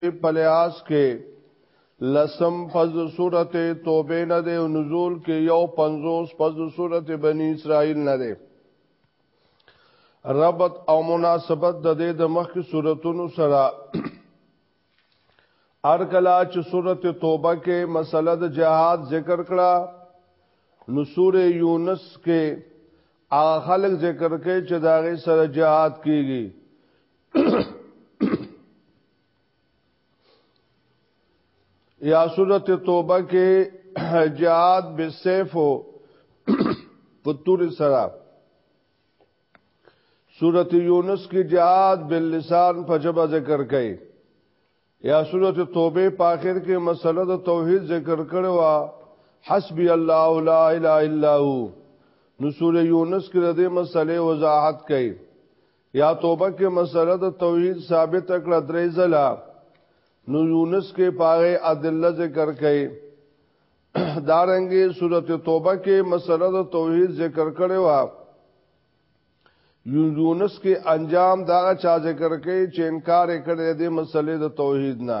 پلیاس کې لسم فز صورت توبه نه ده او نزول کې یو پنځوس فز صورت بنی اسرائیل نه ده ربط او مناسبت د دې د مخکې صورتونو سره ارکلا چې صورت توبه کې مسله د جهاد ذکر کړه نو سوره یونس کې هغه خلک ذکر کوي چې داغه سره جهاد کیږي یا سورت توبه کې جهاد بالسيف او پتور سره سورت یونس کې جهاد باللسان په جبه ذکر کړي یا سورت توبه په اخر کې مسله د توحید ذکر کړو حسبی الله لا اله الا هو نو سورې یونس کې د دې مسلې وضاحت کړي یا توبه کې مسله د توحید ثابت کړه درې ځله نو یونس کې پاره ادله ذکر کړي دارنګي سورته توبه کې مسله د توحید ذکر کړي وا یونس کې انجام دا چا ذکر کړي چې انکار کړي د مسلې د توحید نه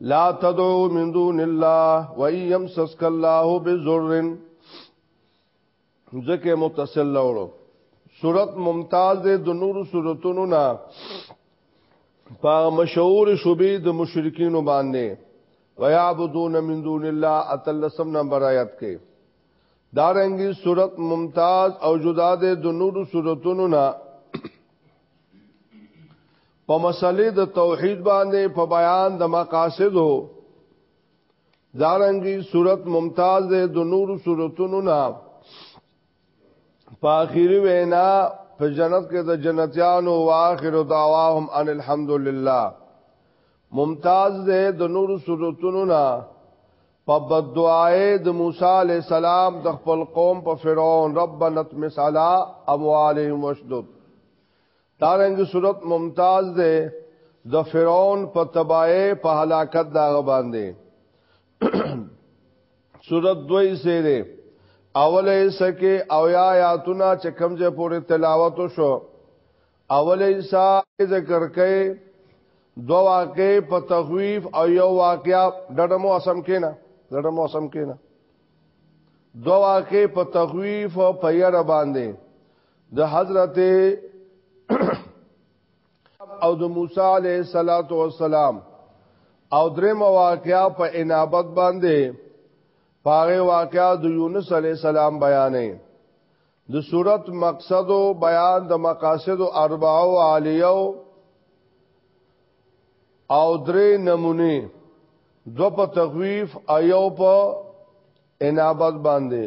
لا تدعو من دون الله و ایم سسک الله بزرن ځکه متصل لورو صورت ممتاز ده د نور صورتونو نه په مشهور شوبې د مشرکین باندې ويعبدون من دون الله اتلسم نمبر آیات کې دارنګي صورت ممتاز او جدا ده د نور صورتونو نه په مسلې د توحید باندې په بیان د مقاصد هو دارنګي صورت ممتاز ده د نور صورتونو نه په اخیری وینا په جنت کې د جنتیانو واخر دعواهم ان الحمدلله ممتاز ده د نور صورتونو نه په بدوای د موسی علی السلام د خپل قوم په فرعون ربنا تمس علی اموالهم وشدد دارنګ صورت ممتاز ده د فرعون په تباہی په هلاکت دا باندې صورت دوی سه ده اوله سکه او یا آیاتونه چې کمزه پورې تلاوت شو اوله ایسا ذکر کئ دو واقع په تخویف او یو واقعیا ډډه موسم کینا ډډه موسم کینا دو واقع په تخویف او په یره باندې د حضرت او د موسی علیه الصلاۃ والسلام او درې مواقعیا په انابت باندې پاره واقعیا د یونس علیه السلام بیانې د صورت مقصد او بیان د مقاصد اربعو عالیو او درې نمونه دو په تخویف ایو په انابت باندې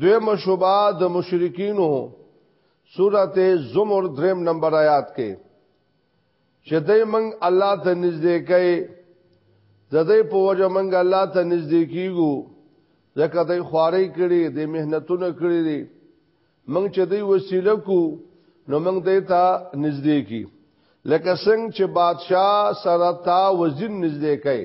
دویم شوبه د مشرکینو سورته زمر دریم نمبر آیات کې چې دای موږ الله ته نږدې کړي د دې په وجه موږ الله ته نږدې کیږو ځکه دای خواري کړي د مهنتونه کړي دي موږ چې دې وسیله کو نو موږ دې ته نږدې کی لکه څنګه چې بادشاه سره تا وزن نږدې کړي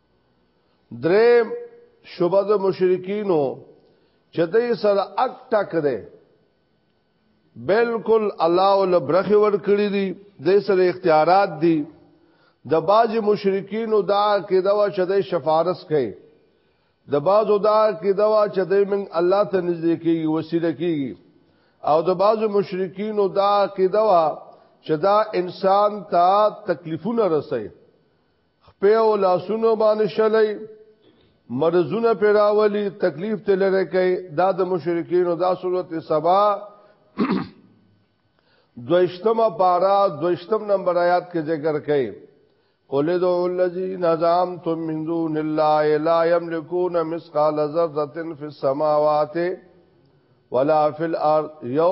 درې شوبه د مشرکینو چې دې سره اک ټک ده بالکل الله ول برخي ور کړی دي دې سره اختیارات دي د باج مشرکینو دا کې دا چې دې شفارس کوي د بازو دا کې دا چې دې من الله ته نږدې کیږي وسیله کیږي او د بازو مشرکینو دا کې دا چې دا انسان ته تکلیفونه رسي خپې او لاسونو باندې شلې مرزونه پیراولي تکلیف ته لره کوي دا د مشرکین او دا صورت سبا دوشتمه پارا دوشتم نمبر آیات کې ذکر کړي قل ادعوا الذين زعمتم من دون الله لا يملكون مثقال ذره في السماوات ولا في الارض یو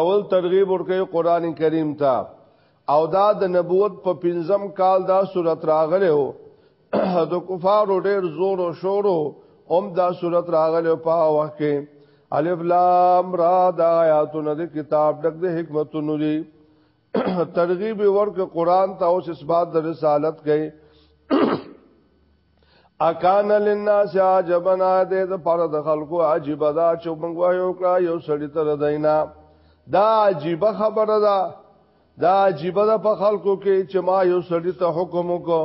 اول ترغیب ورکړي قران کریم ته او دا د نبوت په پنځم کال دا صورت راغله هو د کفارو ډیر زور او شور هم دا صورت راغله په وخت کې الف لام را د آیاتونو د کتاب ډک د حکمتونو دی ترغیب ورک قران ته اوس اثبات د رسالت کوي اکان للناس عجبنا دې د پر د خلکو عجیب دا چې موږ وایو کړه یو سړی تر دینا دا عجیب خبره ده دا عجیب ده په خلکو کې چې ما یو سړی ته حکم وکړ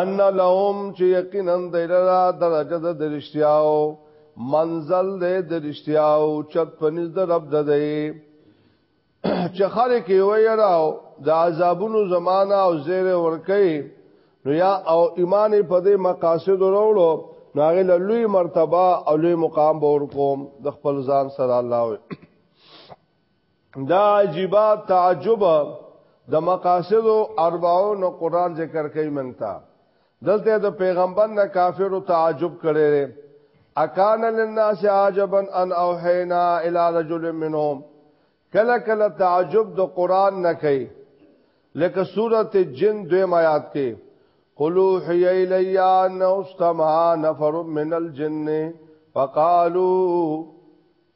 ان لهم چې یقینا دیلرا درجه د درشتیاو منزل دې درشتیاو چت پنځ د رب د دې چې خلک یې ویراو د عذابونو زمانہ او زیر ورکه نو یا او ایمان په دې مقاصد وروړو نو هغه لوی مرتبه او لوی مقام به ورکوم د خپل ځان سره الله وي دا عجیبا تعجب د مقاصد او اربعون قران ذکر کوي منتا دلته د پیغمبر نه کافر او تعجب کړي اکان للناس عجبا ان اوحینا الى رجل منهم کله کله تعجب د قران نه کوي لکه سورته جن دوی آیات کې قلو حی الیا نو استمع نفر من الجن فقالوا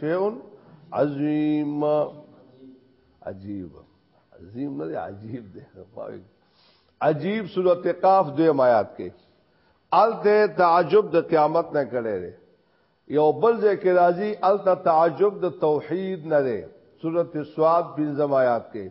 شیء عظیم عجیب عظیم نه دی عجیب دی عجیب سورته قاف دوی آیات کې الته تعجب د قیامت نه کړي دی یو بل ذکر راځي الته تعجب د توحید نه دی سورته سواد بنځم آیات کې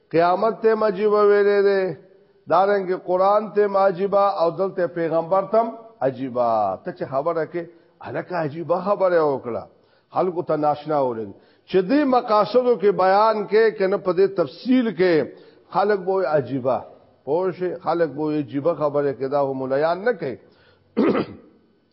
قیامت ته مجیب ویلې ده دارنګ قران ته ماجبا او دلته پیغمبر تم عجیبا ته چې خبره کې الکه عجیبا خبره وکړه خلکو ته ناشنا ولګي چې دې مقاصدو کې بیان کې کنه په دې تفصیل کې خلک به عجیبا پوه شي خلک به عجیبا خبره کې دا هم لیان نه کوي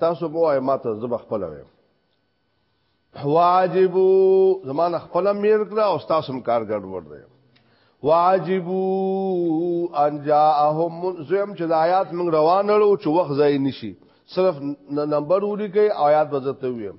تاسو مو آی ماته زب خپل وې واجب زمانه خپل میر کړه او تاسو هم کار ګډوډ دی واجب ان جاءهم منذم چې د آیات موږ روان لړو چې وخت ځای نشي صرف نمبر وری کوي آیات بزته ویم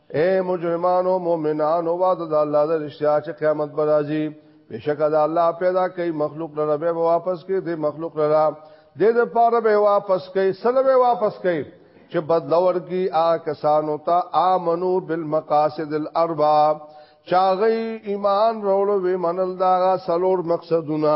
اے مجرمانو مؤمنانو وعده د الله د رښتیا چې قیامت به راځي بشک د الله پیدا کوي مخلوق لره به واپس کوي د مخلوق لره د د پاره به واپس کوي سره به واپس کوي چې بدلور کی آ کسانو ته امنو بالمقاصد الاربع چاغی ایمان وروړو وی منل دا سلور مقصدونه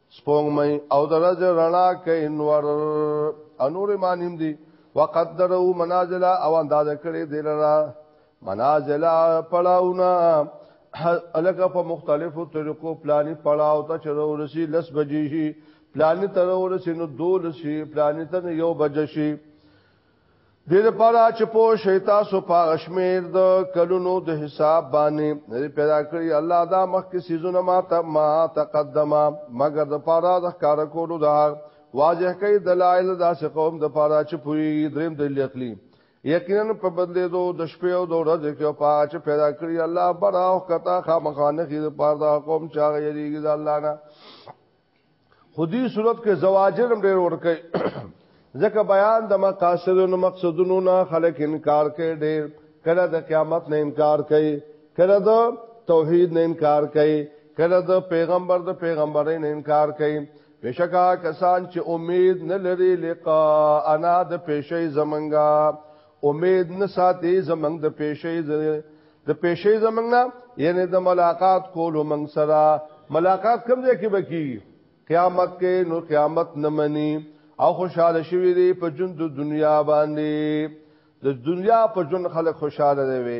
سپوږمۍ او درځ رڼا کوي نور انور مانیم دي وقدره منازل او انداز کړي دي لرا منازل پړاونا الګه په مختلفو طریقو پلاني پړاو ته چرورسي لس بجې شي پلاني ترورسي نو دول شي پلاني ته یو بجې شي دې لپاره چې په شیطا سو پاغشمیر د کلونو د حساب باندې پیدا کړی الله دا مخ کې سيزونه ما ته ما تقدمه مگر د پاره د کار کولو دا واضح کوي دلایل دا چې قوم د پاره چې پوری دریم د لقلی یقینا په بدلې دو د شپې او د ورځې کې او پاره چې پیدا کړی الله برا او کتا خامخانه کې د پاره د قوم چاغ یریږي د الله نه خودي صورت کې زواجر هم ډېر ورکه ځکه بیان د مقاصد او مقصدونو نه خلک انکار کوي ډېر کله د قیامت نه انکار کوي کله د توحید نه انکار کوي کله د پیغمبر د پیغمبرۍ نه انکار کوي بشکا کسان چې امید نه لري لقاء انا د پیشي زمنګا امید نه ساتي زمنګ د پېښې د پېښې زمنګ نه یعنی د ملاقات کولو منګ سره ملاقات کوم ځای کې بکی قیامت کې نو قیامت نه مني او خوشاله شوی دی په ژوند د دنیا باندې د دنیا په ژوند خلک خوشاله دی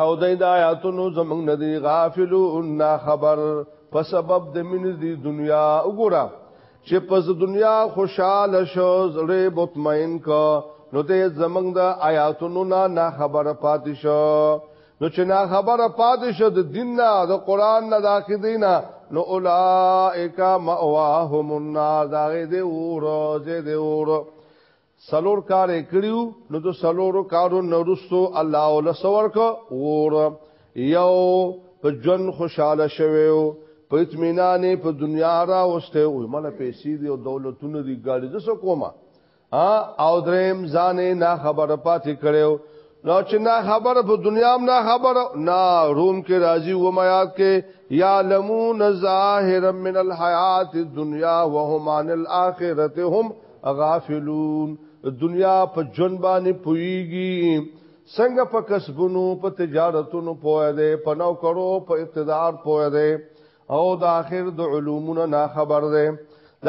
او دای د آیاتونو زمنګ ندی غافلون نا خبر په سبب د مين دي دنیا وګوره چې پس دنیا خوشاله شو زړه مطمئن کو نو دې زمنګ د آیاتونو نه نا خبر پاتې شو نو چې نا خبر پاتې شو د دین نه د قران نه د عقیدینا نو اولائک مأواهم النار دا دې اور زه دې اور سلور کار یې کړیو نو د سلورو کارو نورستو الله ول سور کو ور یو په جن خوشاله شویو په اطمینان په دنیا را وسته او مل پیسې دی او دولتونه دی ګاډي د سو کومه او دریم ځانې نه خبر پاتې کړو نو چې نه خبره په دنیا هم نه خبره نه روم کې راځي و میات کې یا لمون ظاهرا من الحیات الدنیا وهم عن الاخرته هم غافلون دنیا په جون باندې پويږي څنګه په کسبونو په تجارتونو پوهه ده په نو کرو په اقتدار پوهه ده او د اخر د علومونو نه خبر ده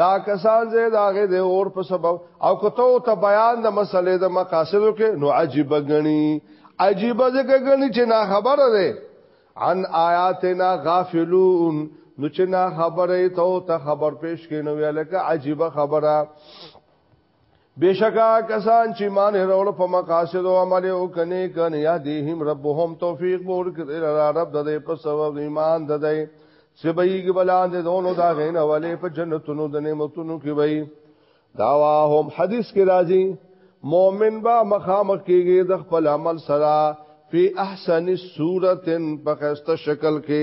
دا کسان زه داغه د اور په سبب او کته ته بیان د مسلې د مقاصدو کې نو عجیب غني عجیب ځکه غني چې نه خبر ده عن آیاتنا غافلون نو چې نه خبره ته ته خبر پیش کینو یا لکه عجیب خبره بشکا کسان چې مان هرول په مقاصد او عمل او کني کني یا دیهم ربهم توفیق بور کړي را رب د دې په سبب ایمان د دې سبېګ بلاند دونو دا غین اوله په جنتونو د نعمتونو کې وي داواهم حدیث کې راځي مؤمن با مخامخ کېږي د خپل عمل سره فی احسن صورت په خسته شکل کې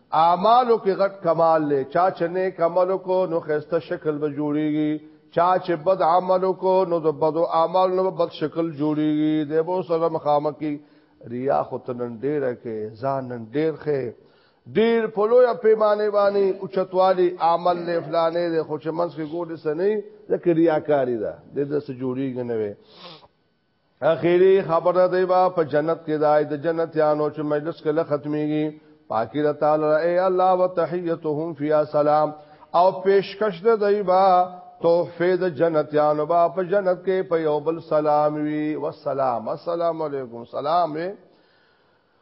اعمالو کې غټ کمال لې چا چې نیک عملو کو نو خسته شکل به جوړيږي چا چې بد عملو کو نو د بد اعمال نو بد شکل جوړيږي د بو سره مخامخ کی ریا خو تنن ډیر کې ځان نن ډیر خې ډیر په لوی پیمانه باندې اوچتوالي عمل له فلانې د خو چې منځ کې ګوډه سنې د ریاکاری ده د دې سره جوړیږي نه وي اخیری خبره دی با په جنت کې دای د جنت یانو چې مجلس کله ختميږي پاکی د تعالی اے الله وتحیتهم فی سلام او پیشکش ده دی با تحفه د جنت یانو با په جنت کې په یو بل سلام وی والسلام السلام علیکم سلام وی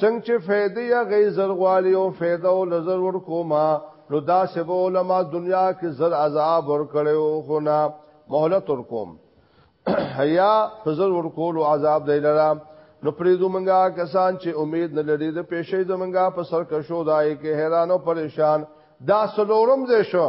څنګه چې فیدی یا غی زر غوالی او فیده او لزر ورکوما نو دا سبو علما دنیا کې زر عذاب ورکړي او خو نه مهلت ورکوم حیا فزر ورکول او عذاب دی لرا نو پریدو منګه کسان چې امید نه لري د پېښې زمنګا په سر کښو دای کې حیران او پریشان دا سلورم دې شو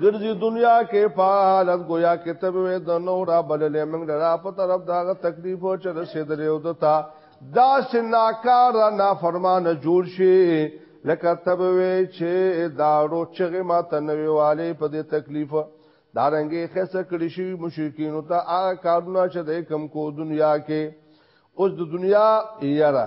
ګرځي دنیا کې په حالت گویا کې ته وې د نو را بللې موږ را په طرف داغه تکلیف او چې رسیدلې او دتا دا سناکار نه فرمان جوړ شي لکه ته وې چې دا ورو چې ما تنوي والي په دې تکلیف دارنګي خسه کړی شي مشرکین او ته هغه کارونه چې د کم کو دنیا کې اوس د دنیا یاره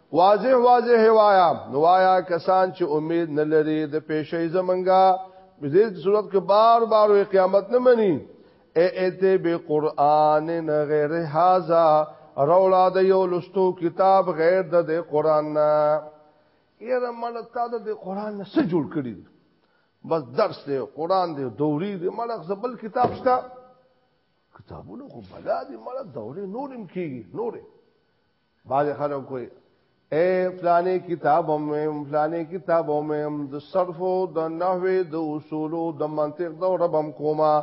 واضح واضح وایا نو وایا کسان چې امید نه لري د پېښې زمنګا په دې صورت کې بار بار قیامت نه مني اے ایته به قران نه غیر هاذا رولا د یو لستو کتاب غیر د قران نه یره مل تا د قران نه څه جوړ کړی بس درس دی قران دی دوری دی مل خپل کتاب شته کتابونه خو بلا دی مل دورې نورم کیږي نورې بعض خلک کوئی اے فلانه کتاب هم فلانه کتاب هم د صرف او د نحوه د اصول او د منطق د ربم کوما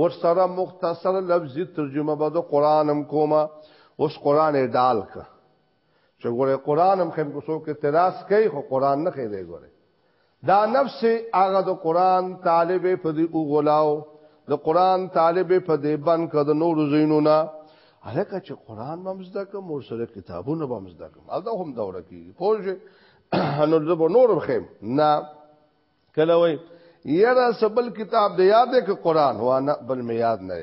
ور سره مختصر لفظي ترجمه به د قران هم کوما اوس قران ډال ک چې ګوره قران هم خم کو سو کې تراس کوي خو قران نه خېږي ګوره دا نفس هغه د قران طالب په دې وګلاو د قران طالب په دې بن کده نور زینو نه الکه چې قران ممزده کوم او سره کتابونه ممزده کوم دا هم دوره کې پوجي نو د نور خیم نه کله وای یره سبل کتاب د یاد کې قران وانه بل می یاد نه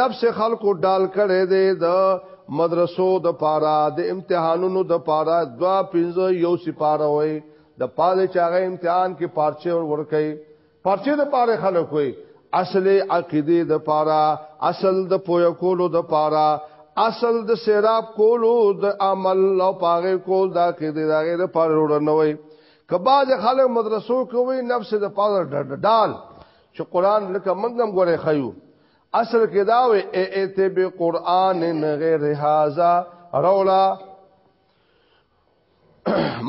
نفس خلکو ډال کړي دی د مدرسو د پاره د امتحانونو د پاره دوا پنځه یو سپاره وي د پاله چاغه امتحان کې پارچه ور ورکي پارچه د پاره خلک وي اصل عقیده د پاره اصل د پویا کولو د پاره اصل د سیراب کولو د عمل او پاغه کول دا کې د غیر پر وړنوي کبا د خلک مدرسو کوي نفس د پاره ډال چې قران لکه منګم غره خيو اصل کې دا وې ایت به قران نه غیر هاذا رولا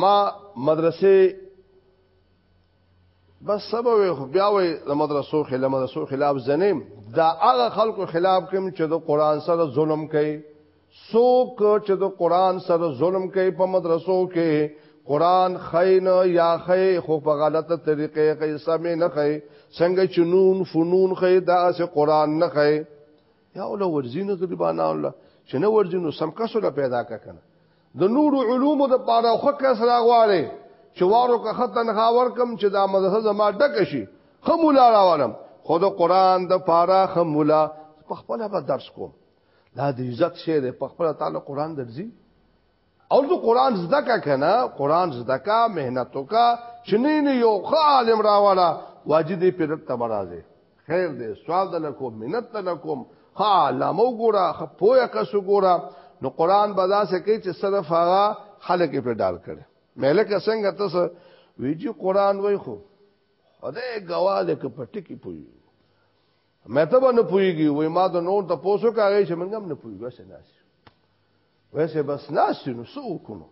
ما مدرسې بس سبب خو بیا وې د مدرسو خلاف مدرسو خلاف زنیم دا هغه خلکو خلاف کوم چې د قران سره ظلم کوي سوک چې د قران سره ظلم کوي په مدرسو کې قران خین یا خی خو په غلطه طریقې کې سمې نه خی څنګه چې نون فنون خی دا سه قران نه خی یا ول ورزینو غریبانه الله چې نه ورزینو سم کسو لا پیدا کنه د نور علوم د پاره خو کس راغواړي چې وارو که ختن خاور کم چې دا مدرسه زما ډک شي خمولا راوړم خود قران د پاره خمولا په خپل به درس کوم دا د عزت شی دی په خپل تعالی قران درځي او د قران زده کا کنه قران زده کا مهنت وکا چنی نه یو عالم راواله واجد پر تبرازه خیر دی سوال دلکو منت دلکم ها علامو ګورا خپویا کس ګورا نو قران بدا سه کوي چې صرف هغه خلک په ډال کړي ملک څنګه تاسو ویجی قران وای خو خدای ګواله کې پټی کې پوي مې ته باندې پويږي وای ما د نور ته پوسو کاږي چې منګم نه پويږي وسه ناس وسه بس ناس نو سو کوم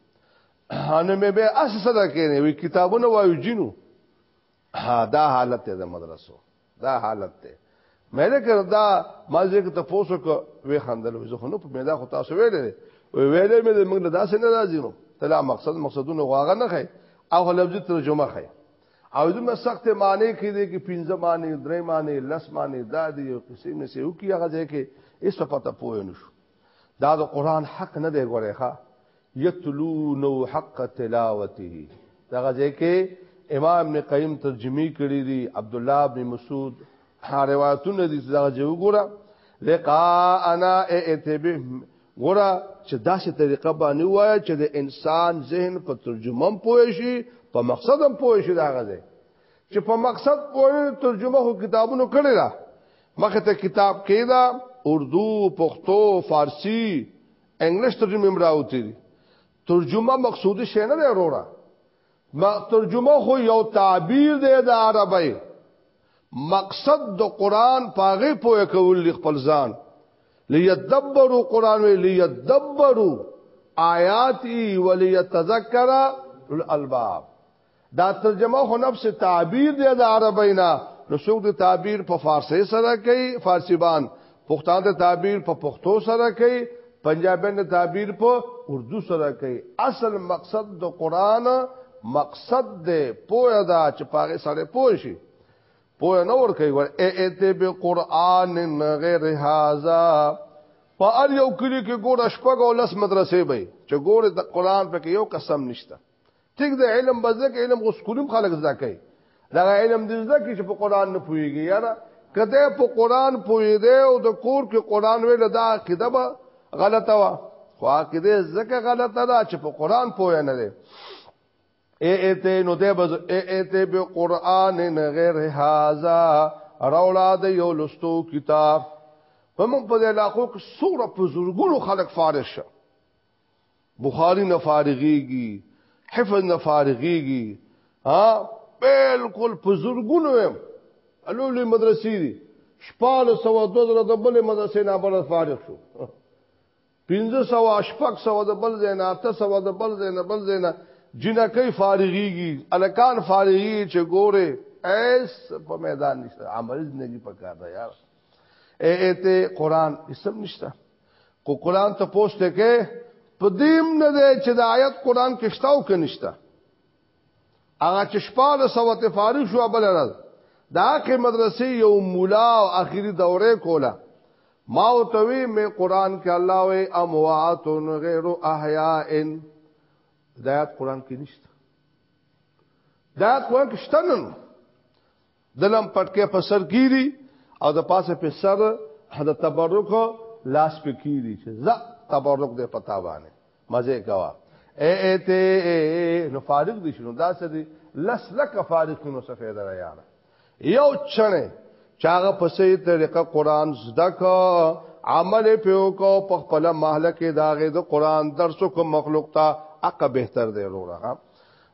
ان مې به اس صدا کېنه وی کتابونه وایو جنو دا حالت ده مدرسو دا حالت ده مې له کړه دا ما ځکه ته پوسو کو وی خندل وی زه خو نو په مې دا خو تاسو ویلې وی ویلې مې موږ له داسې نه راځینو تلا مقصد مقصدونه غواغه نه خې او لفظي ترجمه خې او دومره سخت معنی کې دي کې پنځه معنی درې معنی لس معنی دا دی یو قسم مې سه یو کې هغه ځای کې ایسه پته پوه نه شو دا د قران حق نه دی ګورې ښا یتلونو حق تلاوته دا ځای کې امام ابن قیم ترجمه کړی دی عبد الله ابن مسعود روایتونه دي دا جو ګوره لقاءنا اتبه ګوره چې داسې طریقه باندې وای چې د انسان ذهن په ترجمه پوه شي په مقصد هم پوه شي دا غځي چې په مقصد پوه ترجمه هو کتابونو کړی دا مخه ته کتاب کېدا اردو پښتو فارسی انګلیش ترجمه مراوتی دي ترجمه مقصودی شی نه وروړه ما ترجمه خو یو تعبیر دی د عربی مقصد د قران پاغه پوهه کول خپل ځان ليدبروا قران وی ليدبروا آیاتی وليتذکر الالباب دا ترجمه خو نفس تعبیر دی د عربینا نو څوک د تعبیر په فارسی سره کوي فارسی باندې پښتانه ته تعبیر په پښتو سره کوي پنجابیان ته تعبیر په اردو سره کوي اصل مقصد د قران مقصد دی پوهه دا چې پاغه سره پوه شي پوهه نه ور کوي ور ایت به قران غیر هاذا په ار یو کلی کې ګور شپږ او لس مدرسې به چې ګور د قران په کې یو قسم نشته ټیک ده علم به زده کړي علم خو سکولي هم خلک زده کوي دغه علم دې زده کړي چې په قرآن نه پوهېږي یاره که دی په قرآن پوهېدی او د کور کې قرآن ویل دا عقیده به غلطه وه خو عقیده ځکه غلطه ده چې په قران پوه نه دی اے ایته نو ده بز اے ایته به قران غیر هاذا رولا د یو لستو کتاب په موږ په علاقو کې سوره په زورګونو خلک فارغ شه بخاری نه فارغيږي حفظ نه فارغيږي ها بالکل په زورګونو هم الولې مدرسې دي شپال سو د زړه د بلې مدرسې نه بل فارغ شو پنځه سو اشپک سو د بل زینا اته سو د بل زینا بل زینا جنکې فارغيږي الکان فارغي چې ګوره ایس په میدان نشته عمل نه پکار دا یار اے ته قران اسم نشته کو قران ته پوښتنه کې په دیم نه دی چې د آیت قران کې شته او کنيشته هغه چې شپه د سوت فارغ شو بل راز د اخی مدرسې یو مولا او اخیری دوره کوله ما او توی می قران کې الله وی اموات غیر احیاء د آیت قران کې نشته دا قران کې شته نه دلم پټکه په سر کې دي او د پاسه په سر د تبرک لاس په کې دي چې ز تبرک د پتا باندې مزه کوا اے اے ته نو فارغ دي شنو دا څه دي لس لک فارغ نو څه فائدہ را یاله یو چنه چاغه په سي طریقه قران زده کا عمل پیو کو په خپل محله کې داغه د قران درس کو مخلوق ته اقا بهتر دی وروره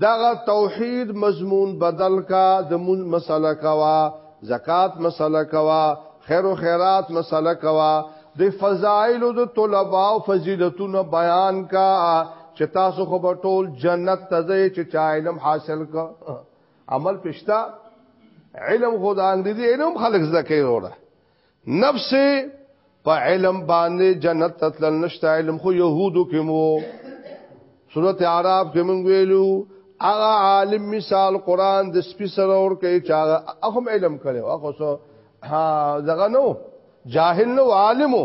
دغه توحید مضمون بدل کا د مون مسله کوا زکات مسله کوا خیر و خیرات مسله کوا د فضائل د طلباء او فضیلتونو بیان کا چې تاسو خو به ټول جنت ته ځئ چې چا علم حاصل کا عمل پښتا علم خو د انګریزي علم خلک زده کوي وروره نفس په علم باندې جنت تتلل نشته علم خو يهودو کې مو سورت عرب کې مونږ ویلو هغه عالم مثال قران د سپي سره ور کوي چې هغه هم علم کړو هغه څه دغه نو جاهل نو عالمو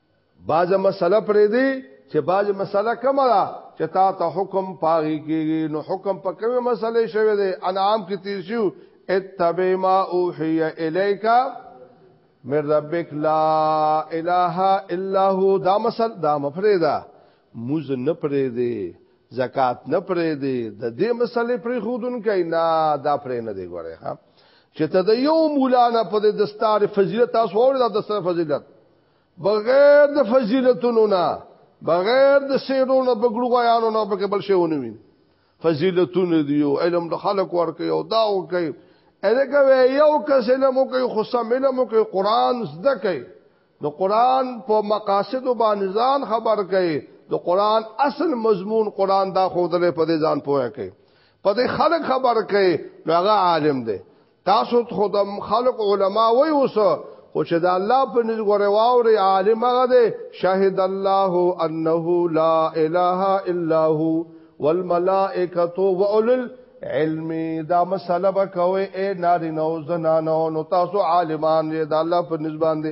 باز مسله پرې دی چې باز مسله کومه ده چې تا ته حکم پاغي کېږي نو حکم په کومه مسله شوی دی انعام کې تیر شو اتبع ما اوحي اليك من ربك لا اله الا هو دا مسل دا مفردا موز نه پرې دی زکات نه پرې دی د دې مسلې پرې خودن کای نه دا پرې نه دی ګوره ها چې ته د یو مولانا په د دستار فضیلت تاسو ورته د دستار فضیلت بغیر د فضیلتونو نه بغیر د سیرو نه بګړو غیانو نه پکې بل شي ونوي فضیلتونه دی او علم د خلق ورکي او دا او کوي الکه یو کس علم او کوي خو سم علم او کوي قران زده کوي د قران په مقاصد باندې ځان خبر کوي د قران اصل مضمون قران دا خو دلې په دې ځان پوهه کوي په دې خلق خبر کوي هغه عالم دی تاسو خدام خلق علما وای اوس خو چې د الله په نس غره واوري عالم هغه دی شاهد الله انه لا اله الا هو والملائکه واولل علم دا مسله به کوي اے نارینه او زنانه نو تاسو عالمان یې د الله په نس باندې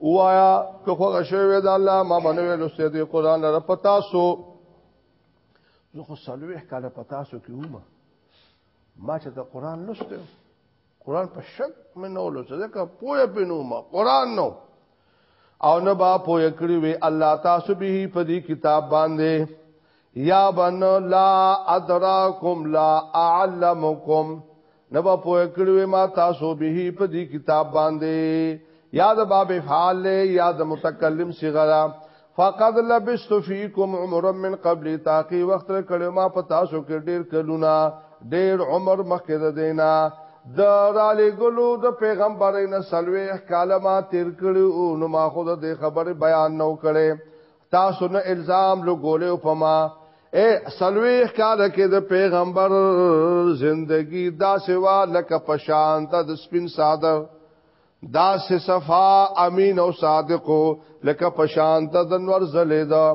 وایا که خو غشوي د الله ما بنوي لسته دی قران را پتا سو زه خو سلوې کاله پتا سو کې ومه ما چې د قران لسته قران په شک مې نو لسته ځکه پوهه پینو ما قران نو او نه با پوهه کړی وي الله تاسو به په دې کتاب باندې یا بن لا ادراکم لا اعلمکم نبا پوه کړوي ما تاسو به په دې کتاب باندې یاد باب فعال له یاد متکلم صغرا فقد لبست فیکم عمر من قبل تاقی وخت کړو ما په تاسو کې ډیر کلونه ډیر عمر مخکې ده دینا د را لګلو د پیغمبرین سلوي کاله ما تیر کړو نو ما خود د خبر بیان نو کړي تاسو نه الزام لګولې او پما اے سلوی کال کې د پیغمبر زندگی دا سوا لکه پشان ته د سپین صادر دا سه صفا امین او صادقو لکه پشان ته د نور زلې دا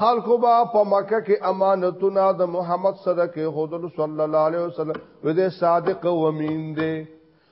خلکو با په مکه کې امانتونه د محمد سره کې خود صلی الله علیه وسلم و دې صادق او امین دی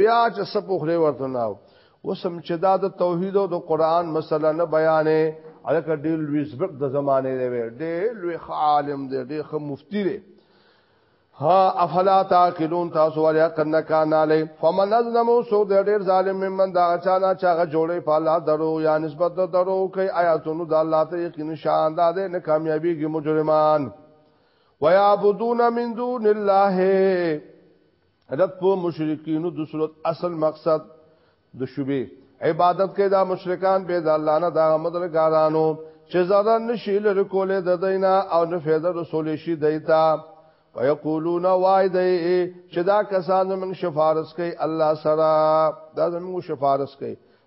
بیا چې سپو خله ورته ناو وسم چې دا د توحید او د قران مسله نه بیانې الکه ډیر لوی سبق د زمانه دی ډیر لوی عالم دی ډیر خو مفتی دی ها افلا تاکلون تاسو ولیا کنه کان علی فمن ازلم سو د ډیر ظالم من دا چانا چاغه جوړې په الله درو یا نسبت درو کوي آیاتونو د الله ته یقین شان دا دې نه کامیابیږي مجرمان ويعبدون من دون الله رد په مشرکینو د صورت اصل مقصد د شوبې عبادت کې دا مشرکان به د الله نه دا مدرګارانو چې زړه نشي لري کولې د دینا او نه فیض رسول شي دیتا ويقولون وایدای چې دا کسان من شفارس کوي الله سره دا زموږ شفارس کوي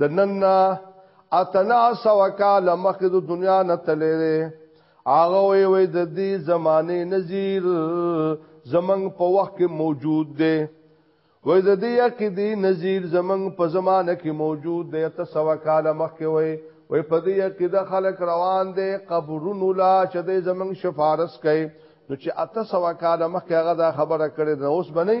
د نن نه اتنا سو کال مخکې د دنیا نه تللی دی هغه وی وی د دې زمانه نذیر زمنګ په وخت کې موجود دی وای د دې عقیدې نذیر زمنګ په زمانه کې موجود دی ته سو کال مخکې وی وای په دې عقیده خلک روان دي قبرونو لا چې د زمنګ شفارس کوي نو چې اته سو کال مخکې هغه دا خبره کړې نو اوس بنئ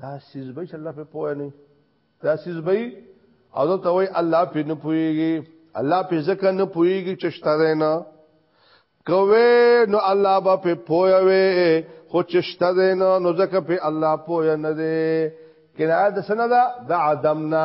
دا سیز به چې الله په پوه نه دا سیز به او دا ته وای الله په نه پويږي الله په ځکه نه پويږي چې شته نه کوي نو الله به په پوه وي خو چې شته نه نو ځکه په الله پوه نه دی کنایه د سنه دا د عدم نه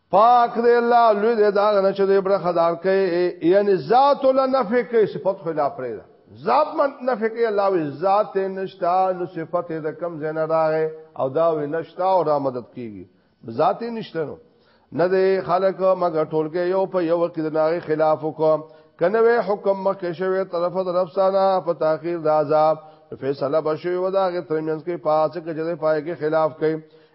پاک دی الله لوی دی دا نه چې دی برخه دار کوي یعنی ذات له نفع کوي صفات خو لا پرې ده ذات من نفع کوي الله وی ذات نشتا نو صفات د کم زین راغې او دا وی نشتا او را مدد کیږي ذات نشته نو نه دی خلق مګه ټولګه یو په یو کې د ناغي خلاف وکم کنه وی حکم مکه شوی طرف د رب سانا په تاخير د عذاب فیصله بشوي ودا غي ترمنځ کې پاس کې جده پای کې خلاف کوي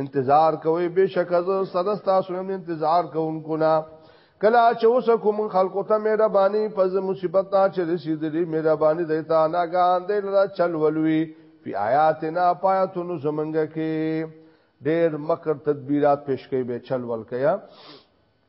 انتظار کوي بشک از سرستا سره انتظار کوونکو نه کلا چې اوس کوم خلکو ته مهرباني پز مصیبت ته چې رسیدلې مهرباني دیتا نه ګان دې لرا چل ولوي پی آیاتنا پایتونو زمنګ کې ډېر مکر تدبیرات پیش کوي به چل ول کیا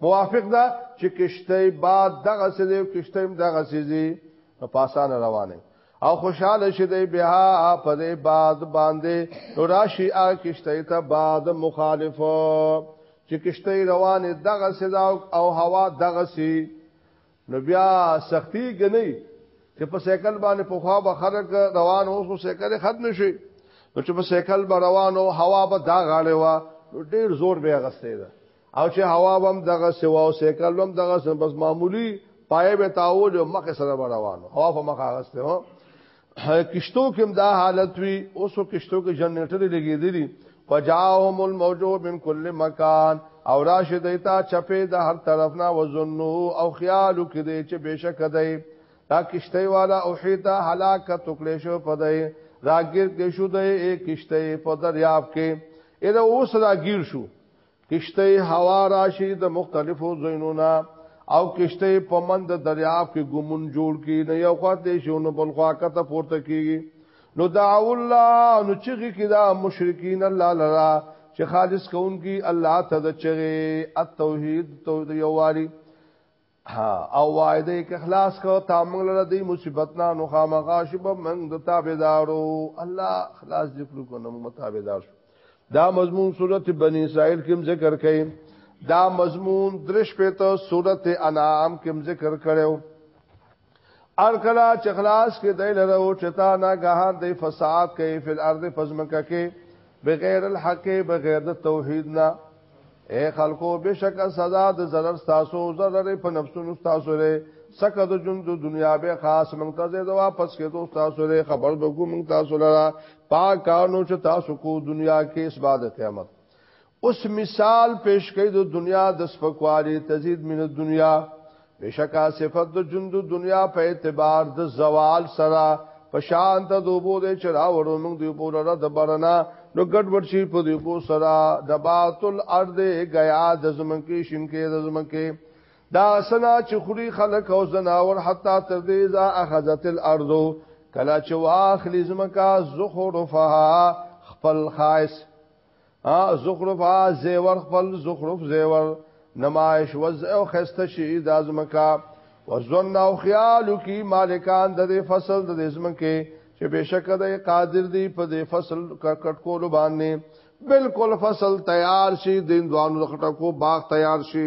موافق ده چې کشته با دغه څه دی کشته هم دغه څه دی نو پاسانه روانه او خوشاله شې دی بها په دې باد باندې نو راشي آ کشته ته باد مخالفه چې کشته روانه دغه څه دا او هوا دغه څه نو بیا سختی غنی چې په سیکل باندې په خوا به خلک روان اوس په سیکل ختم شي نو چې په سیکل به روان او هوا به دا غاړه وا ډیر زور به غسته ده او چې هوا بم دغه سوا او سیکل بم دغه سم بس معمولی پایې به تاول او مخ سره روانو هوا په مخ اغسته هو کشتو کوم دا حالت وی اوسو کشتو کې جنریټر لګیدلی فجاهم الموجو من کل مکان او راشد ایتا چپه د هر طرف نه وزنو او خیال کې دې چې بشک دی دا کشته والا او حیتا هلاکت وکړې شو پدای راګیر کې شو د کشته په دریاب کې اې دا اوس راګیر شو کشته هوا راشي د مختلفو زینونه او کشته په مند دریاب کې ګمون جوړ کی نه یو خواته شونه بل خوا کته پورته کیږي نو دعو الله نو چغی کی دا مشرکین الله لرا چې خالص کون کی الله ته د چغی التوحید توحید یواری ها او وعده کې خلاص کو تا موږ له دې مصیبت نه نو خامخا شب موږ د تابعدارو الله خلاص دې کړو کو نو متابعدار شو دا مضمون سورته بنی اسرائیل کې ذکر کړي دا مضمون درش په ته سورته انعام کې ذکر کړو ار کلا چې خلاص کې دی لره او چې تا نه غهان دی فساد کوي فل ارض پزمکه کې بغیر الحق بغیر د توحید نه اے خلکو بشک سزا د zarar تاسو zarar په نفسونو تاسو لري سکه د جون د دنیا به خاص مونږ ته زه واپس کې دوست تاسو لري خبر به کو مونږ تاسو لرا پاکانو چې تاسو کو دنیا کې اس بعد قیامت اوس مثال پیش کړي د دنیا د سپکوالي تزيد من الدنيا بشکا صفت د جند دنیا په اعتبار د زوال سره په شان ته دوبو د چرا ورو موږ دی په لره د برنا نو ګډ ور شي په دی په سره نبات الارض غیا د زمکه شینکه د زمکه دا سنا چې خوري خلق او زناور حتا تر دې ځا اخذت الارض کلا چې واخلی زمکا زخرفها خپل خاص ا زخرف ا زیور خپل زخرف زیور نمایش وز او خسته شي د ازمکا وزن او خیال کی مالکان د فصل د ازمکه چې بشک د قادر دی په دې فصل کټ کول باندې بالکل فصل تیار شي د اندوانو د خټکو باغ تیار شي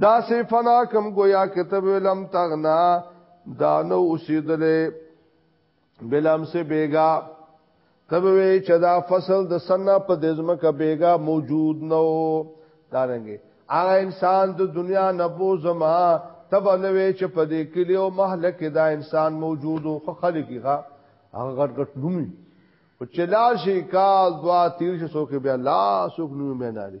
دا سی فنا کم گویا کتب لم تغنا دا نو اسیدلې بلم سے بیگا تب وی چې دا فصل د سنا په دزمه کا بیگا موجود نو دارنګي هغه انسان د دنیا نبو زما تب نو وی چې په دې کلی او محله کې دا انسان موجود او خلقي غا هغه غټ غټ نومي او چلا شي کال دوا تیر شي سو کې بیا لا سوک نومي میناري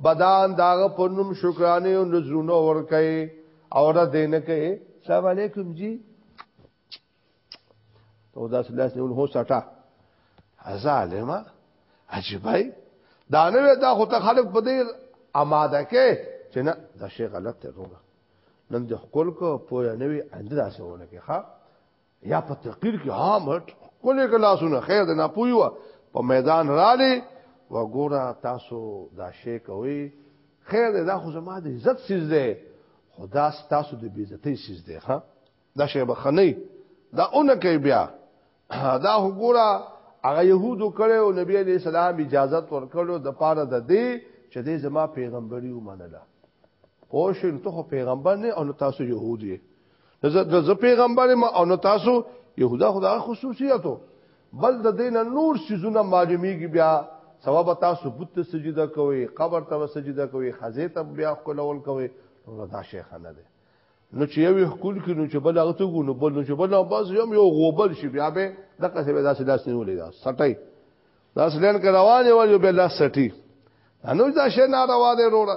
بدان داغه پنوم شکرانه او نذرونه ور کوي او را دین کوي السلام علیکم جی تو دا سلاس نیول هو سټا ازالما عجیبای دا نه دا خو ته خلق په دې آماده کې چې نه دا شی غلط دی روغه نن د خپل کو پوهه نوي اندازه ونه کې ها یا په تقریر کې ها مټ کولې ګلاسونه خیر نه پوي وا په میدان رااله و ګوره تاسو دا شی کوي خیر دا خو زما د عزت سیز ده خدا تاسو د بیزتی سیز ده ها دا شی بخنی دا اونکه بیا دا وګوره هغه يهودو کړو نبی عليه السلام اجازه ورکړو د پاره د دې چې دې زما پیغمبري ومنله پوښین ته پیغمبر نه او تاسو يهودي د ز پیغمبر ما او نو تاسو يهودا خدا خصوصیتو بل د دین نور سيزونه معلومیږي بیا سبب تاسو بت سجده کوي قبر ته سجده کوي خزه ته بیا خلول کوي نو دا شیخانه ده نو چې یو خپل کې نو چې بل هغه ته نو بل نو چې بل باز یم یو غوبل شي بیا به دغه څه به داسې لاس نیولې دا سټای دا سلن کې روانې وایو به لاس سټي نو دا شی ناروا دی وروړه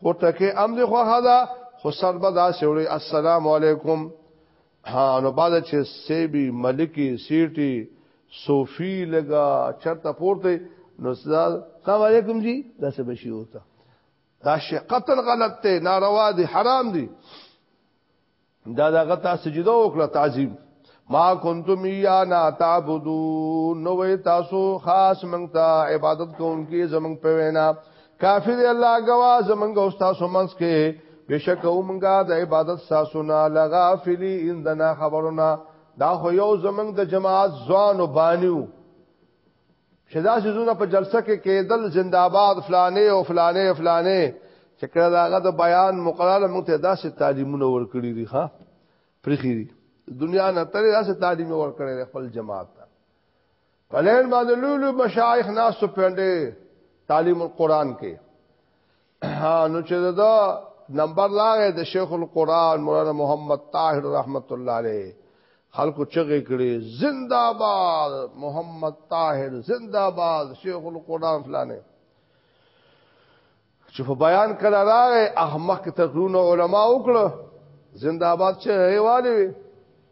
پورته کې ام دې خو هدا خو سر به دا سیوړي السلام علیکم ها نو بعد چې سیبی ملکی سیټي صوفی لگا چرته پورته نو السلام علیکم جی دا څه بشي وتا دا شی قتل غلط ته ناروا دي حرام دي دا دغه ته سجده وکړه تعظیم ما کنتم یا نا تعبدون نو تاسو خاص مونږ ته عبادت کوونکی زمونږ په وینا کافی دی الله غوا زمونږ او تاسو منځ کې بشک اومنګا د عبادت ساسونه لغافلی اندنا خبرونه دا خو یو زمنګ د جماعت ځوان وبانیو چې دا سيزونه په جلسه کې کېدل زنده‌باد فلانه او فلانه فلانه چې کله داغه د بیان مقرره موږ ته داسې تعلیمونه ورکړي دي ها پرخي دي دنیا نه تر داسې تعلیم ورکړي خپل جماعت ته پلین باندې لولو مشایخ ناس په پنده تعلیم القرآن کې ها نو چې دا نمبر لاغه د شیخ القرآن مولانا محمد طاهر رحمت الله علیه خلکو چغې کړې زنده باد محمد طاهر زنده باد شیخ القرآن فلانه چې په بیان کړه راغې احمق تکرونه علما وکړه زنده باد چې هیواله وي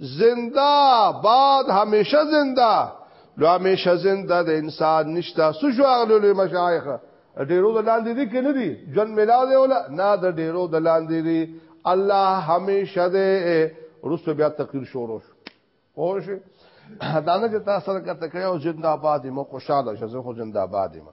زنده باد همیشه زنده لو همیشه زنده د انسان نشتا سوشو اغلو له مشایخ ډیرو د لاندې دي کې نه دي جن ملاو دی ولا نه د ډیرو د لاندې دي الله همیشه ده رسو بیا تقریر شروع شو پوه شئ دانه چې تاسو سره کته کړو زنده باد مو خوشاله شه زه خو زنده باد ما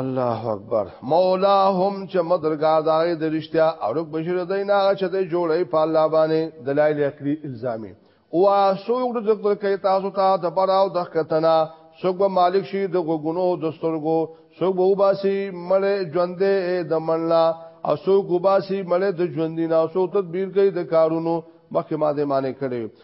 الله اکبر مولاهم چې مدرګار دای د رښتیا او رب بشیر دینا چې د جوړې په الله باندې دلایل عقلی الزامي او سوق د ذکر کوي تاسو ته د پراو د کتنا سوق به مالک شي د غوګونو د سترګو سوق به وباسي مړ ژوندې د منلا او سوق وباسي مړ د ژوندینا سو تدبیر کوي د کارونو مخکې ما دې معنی کړي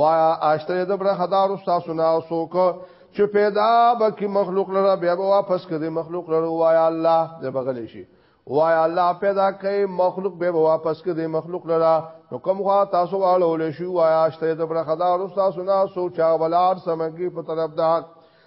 وایا اشتری د برخدار استاد سنا سوک چې پیدا بکی مخلوق لره بیا واپس کړي مخلوق لره وایا الله دې بغلی شي وای الله پیدا کړي مخلوق به واپس کړي مخلوق لرا نو کوم خوا تاسو والو له شو وای اشته د برخدار تاسو نه سوچا ولار سمګي په طرف د حق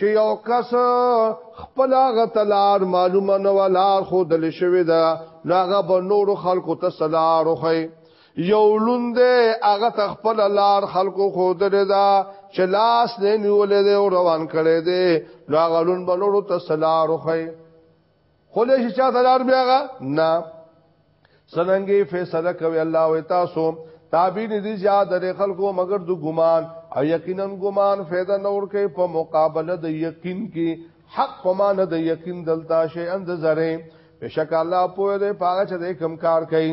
چې یو کس خپل غتلار معلومه نه ولار خو دل شوی دا ناغه به نور خلکو ته سلار وخی یو لوند هغه تخپل لار خلکو خو دل دا چې لاس نه نیولې دی او روان کړي دی ناغه لون به نور ته سلار وخی خو له شي چاته لار بیا غا نه سننګي فیصله کوي الله او تاسو تابع ندي زیاد د خلکو مگر د ګمان او یقینا ګمان فایده نور کوي په مقابله د یقین کې حق په مان د یقین دلتا شي اند زره بشک الله په دې پاګه چې کوم کار کوي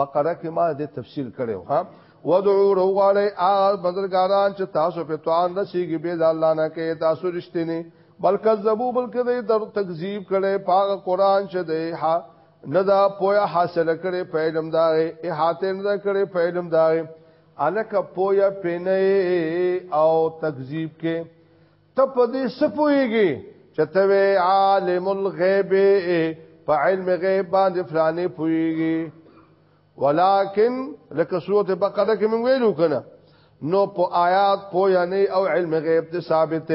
بقره کې ما دې تفسیر کړو ها ودعو روغاله آ بدرګاران چې تاسو په توان رسیږي به د الله نه کې تاسو رښتینی بلکې زبو بلکې دې در تکذیب کړي پاغه قران چې دې ها نه دا پویا حاصل کړي په علم دا احاطه نه کړي په علم دا الک پویا پینې او تکذیب کې ته په دې سپويږي چې ته عالم الغيب په علم غيب باندې فلاني پويږي ولكن لکه سوره بقره کې موږ ویلو کنه نو په آیات پویا نه او علم غیب ته ثابت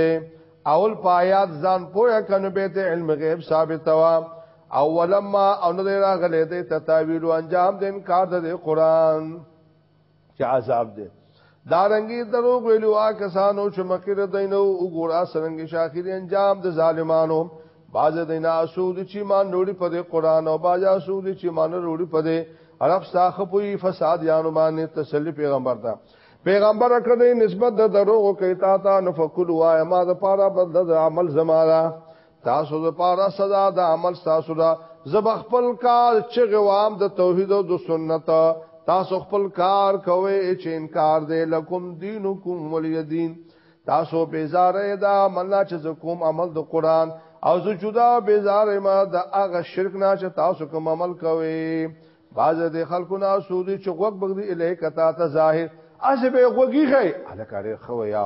اول په آیات ځان پویا کنه به ته علم غیب ثابت وا اولما او نه راغله دې تتاویل انجام د انکار د قران چې عذاب دی دارنګي دروغ ویلو آ کسانو چې مخیر دینو وګورا سرنګ شاخیر انجام د ظالمانو باز دینا سود چې مان نوړي په قرآن او باز سود چې مان نوړي په عرب ساخه پوي فساد یانو باندې تسلی پیغمبر ته پیغمبر کړي نسبت د دروغ کوي تا ته نفقل وای ما د پاره بد د عمل زمارا تاسو د پاره صدا د عمل تاسو دا زب خپل کار چې غوام د توحید او د سنت تاسو خپل کار کوي چې انکار دی لکم دینکم ولی دین تاسو بیزاره دا مله چې کوم عمل د قران او زه جدا بیزاره ما د هغه شرک نه چې تاسو کوم عمل کوي باز د خلکو نه سودی چې غوږ بغدي الیک تا ته ظاهر اسه به غوږی خي الکه خو یا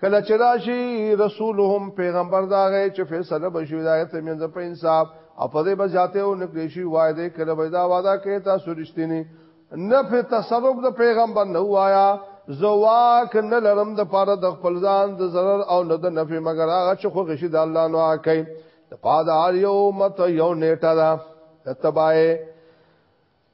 کله چې راشي رسولهم پیغمبر دا غي چې فیصله بشي دا ته منځ په انصاف او په دې بځاته او نکړي شي وعده کړه وای دا وعده کوي تاسو رښتینی نه په تصرف د پیغمبر نه وایا زواک نه لرم د پاره د خپل ځان د zarar او نه د نفع مگر هغه چې خو غشي د الله نو اکي د پاد هر یو مت یو نیټه دا تبای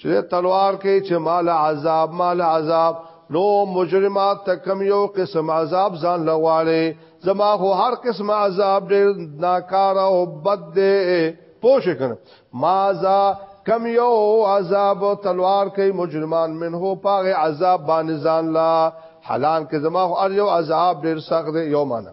چې تلوار کې چې مال عذاب مال عذاب نو مجرمات ته کم یو قسم عذاب ځان لغواړي زما خو هر قسم عذاب ډېر ناکار او بد دی پوه شئ کنه مازا کم یو عذاب تلوار کوي مجرمان منه پاغه عذاب باندې ځان لا حالان کې زما هر یو عذاب ډیر سخت دی یو معنا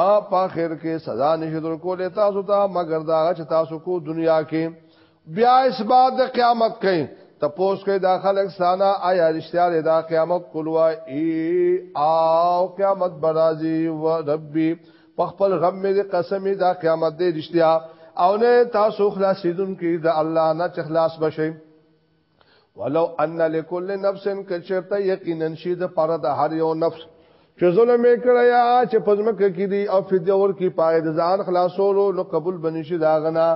ا په اخر کې سزا نشي درکول تاسو ته مگر دا چې تاسو کو دنیا کې بیا اس بعد د قیامت کې تپوس کې داخله سانا آیا رشتیا د دا قیامت کولوا ای او قیامت برازي و ربي پخپل رب مې قسم دا قیامت دې رشتیا او نه تاسو خلاصیدون کې د الله نه خلاص بشئ ولو ان لكل نفس کچرته یقینا شی د پر د هر یو نفس چې ظلم کړی یا چې پزمک کې دی او فدیه ور کی پاره د ځان خلاصولو نو قبول بنشي داغنا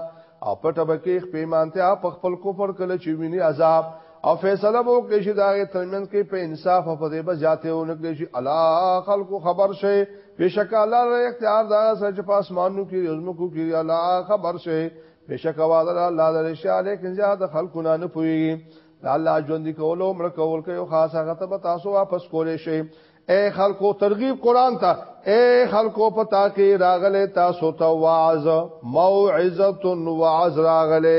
او پټه بکی پیمانته په خپل کفر کله چې ویني عذاب او فیصله وو کې شي داغه ترمنځ کې په انصاف او په دې به ذاته ونه کې شي الا خلق خبر شي بشک الله له اختیار دا سچ پاسمانو کې یزمکو کې الا خبر شي بشک وعده الله د رشا لیکن زیاد خلکو نه پوي دا الله ژوند کولو مړ کول کوي خاص هغه ته تاسو واپس کولې شي اے خلکو ترغیب قران ته اے خلکو پتا کې راغله تاسو ته واعظ موعظه وعظ راغله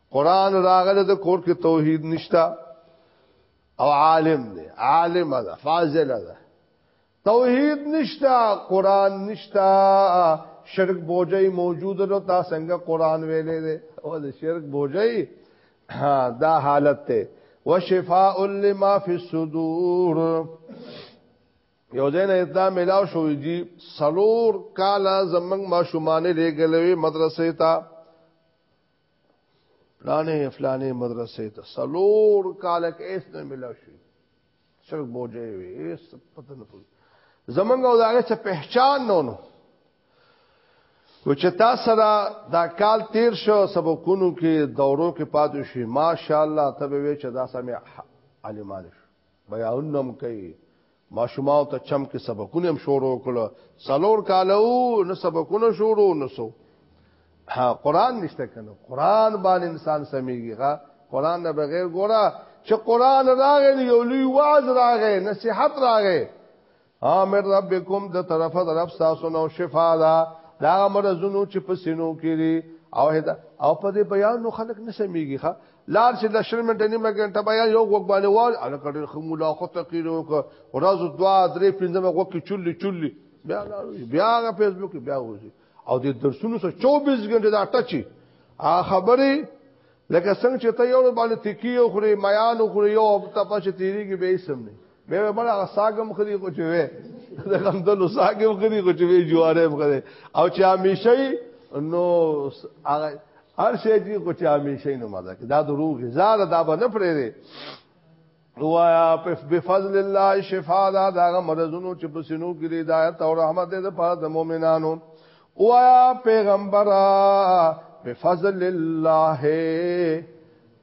قران راغله د کور کې توحید نشتا او عالم دی عالم ده فاضل ده توحید نشتا قران نشتا شرک بوجي موجود نو تا څنګه قران ویلې ده او د شرک بوجي دا حالت ته وشفاء لما في الصدور یو دین اطلاع ملاو شوې دي سلور کالا زمنګ ما شومانه لګلوي مدرسې ته فلانه فلانه مدرسې ته سلور کال کې اس نه ملا شي شرک بوجه وي اس پته نه پوي زمونږ او داغه څه پہچان نه نو و چې تا سره دا کال تیر شو سبقونو کې دورو کې پاتې شي ماشاءالله ته به چې دا سمې عالمان شو بیانونم کوي ماشوماو ته چم کې سبقونه هم شروع کړو سلور کالو نو سبقونه شروع نسو ها قران نشته کنه قران باندې انسان سميږي ها قران نه بغیر ګوره چې قران راغی یو لوی وعظ راغی نصيحت راغی امر ربکم د طرفه د رب تاسو نو شفا دا دا مرزونو چې په سینو کې دي او هدا او په دې بیان نو خلک نه سميږي ښا لار چې د شرم ټنی مګن ته بیان یو وګ باندې وال اله کډر خمولا خو تقیرو کو ورځ دوا درې پنځمه وګ کې چولې چولې بیا بیا غ فیسبوک بیا وځي او د درسونو سره 24 غنټه دا ټچي ا خبرې لکه څنګه چې ته یو باندې تکیه خوري میان خوري یو په تاسو تیریږي به سم نه به بل هغه ساګم خدي کو چې وې د غندلو ساګم خدي کو چې وې جواره بغره او چې همیشه نو هغه هر شي چې کو چې همیشه نو مزه دا د روح غذا دا به نه پرې دی وایا په فضل الله شفا دا دا مرزونو چې په سينو کې هدایت او رحمت دې په د مؤمنانو وایا پیغمبره په فضل الله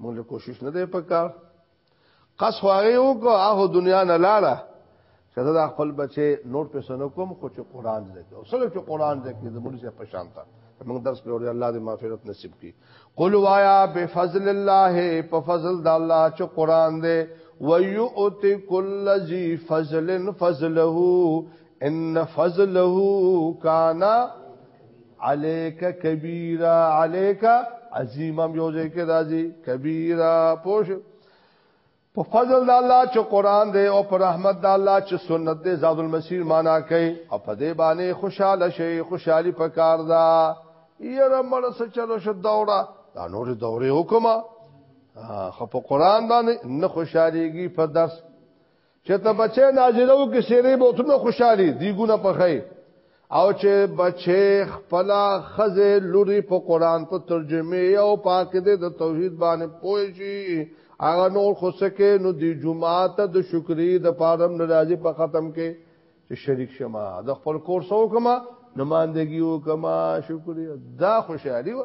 مونږ له کوشش نه دی پکار قص خو هغه وکړه هغه دنیا نه لاړه چې دا خپل بچي نور پیسې نه کوم خو چې قران دې او سره چې قران دې کې زموږ سره پشان تا موږ درس په اوري الله دې مغفرت نصیب کړي قل وایا بفضل الله په فضل د الله چې قران دې ويؤت كل ذي فضل فضله ان فضله كان علیک کبیره علیک عظیمم یو ځای کې راځي کبیره پوش په فضل د الله چې قران دی او په رحمت د الله چې سنت دی زاد المسیر معنا کوي او په دې باندې خوشاله شي خوشحالي پکار ده یره مړ څه چلو شو دوره دا نور دوره حکما خو په قران باندې نه خوشاليږي په درس چې ته بچې ناجرو کې سیرې بوتونه خوشحالي دیګونه پخې او چې بچې خپل خزه لوري په قران په ترجمه او پاک دې د توحید باندې پوي شي هغه نور خوسکه نو دی جمعه ته د شکرې د پارم ناراضي په ختم کې چې شریک شمه د خپل کورسو کما نمائندګي وکما شکرې دا خوشحالي و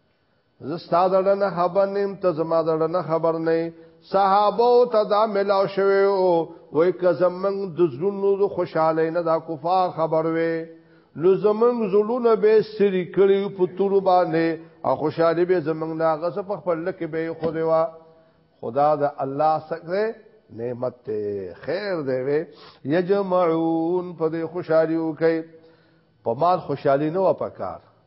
زستا دړه نه خبر نیم ته زما دړه نه خبر نه صحابه او ته دا ملاو شوی او وای که زمنګ د زړونو د خوشاله نه دا کفار خبر وې نو زمنګ زړونه به سری کړی په تور باندې او خوشاله به زمنګ ناغه څه په خپل لکه به خو دی وا خدا دا الله سکره نعمت ته خیر دی وی یجمعون په دې خوشالي وکي په مال خوشالي نه و پکار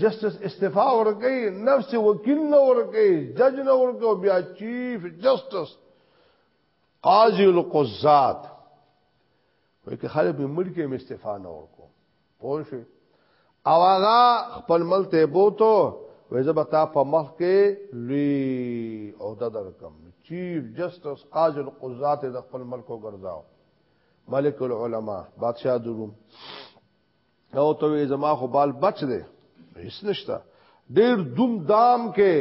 جسټس استعفا ورکړي نفس وکیل نه ورکړي جج نه ورکړي بیا چیف جسټس قاضي القضات وای که خلک به ملک یې استعفا نه ورکو پوه شئ او هغه خپل مل ته بوتو وای زه به تا په مخ کې لوی او د درکم چیف جسټس قاضي القضات د خپل ملک وګرځاو ملک العلماء بادشاہ دروم او ته زما خو بال بچ دی هیڅ نشته ډیر دوم دام کې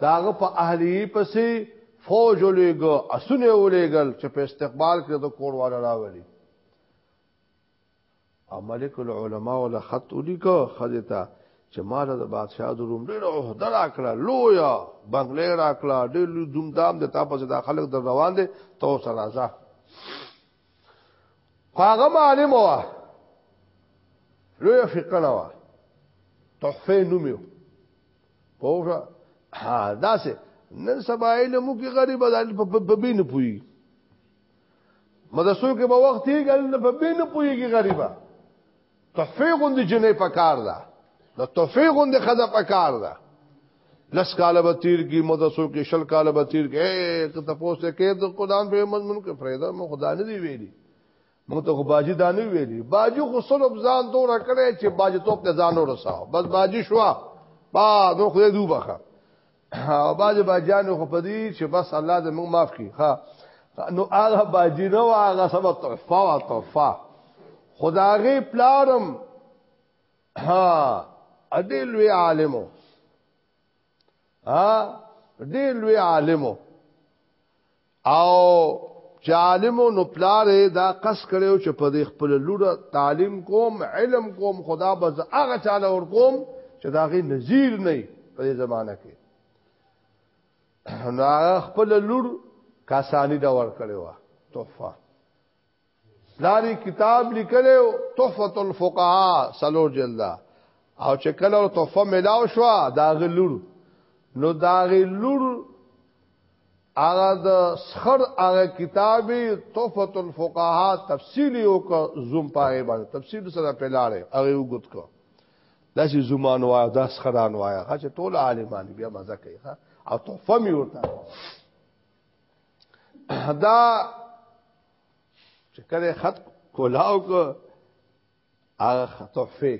داغه په اهلی پسې فوج ولېګو اسونه ولېګل چې په استقبال کې د کور والا راولي او ملک العلماء ول خط ولیکو خدته چې مال د بادشاہ د روم ډېر عہده راکړه لویا بنگلې راکړه ډېر دوم دام د تاسو د خلک در روان دي تو سره ځه هغه معلم و لوی فقنه و تحفه نومیو پوښه ها داسه نن سبا علمو کې غریب ځان په بین پوي مدرسو کې به وخت یې ګل نه په بین پويږي غریبه تحفه غوند جنې پکار ده د تحفه غوند خزه پکار ده لس کال به تیر کی مدرسو کې شل کال به تیر کې ته تاسو ته کې د قرآن په مضمون کې فريدا مو خدا نه دی ویلي مو ته باجی دانه ویلي باجی خو سلب ځان دور کړي چې باجی توپ ته ځان ورساو بس باجی شو با نو خو دې دوبخه او باج باجان خو پدی چې بس الله دې موږ معاف کړي ها نو هغه باجی نو هغه سبا تحفه وا تحفه خداغي پلارم ها ادي لوی عالمو ها ډېر لوی عالمو او چې عالم نو پلار دا قص کړو چې په دې خپل لور تعلیم کوم علم کوم خدا بز هغه چاله ور کوم چې دا غي نذیر نه په دې زمانہ کې نو خپل لور کاسانی دا ور کړو تحفه پلاری کتاب لیکلو تحفه الفقهاء سلور جلدا او چې کله تحفه ملاو شو دا غلور نو دا غلور هغه د سخر هغه کتاب تحفه الفقهاء تفصیلی او کو زوم پاره باندې تفصیل سره پلاړې هغه وګت کو داسې زمان وایا دا سخران وایا چې ټول عالمان بیا مزه کوي او تحفه می ورته دا چې کله خط کولاو کو هغه تحفه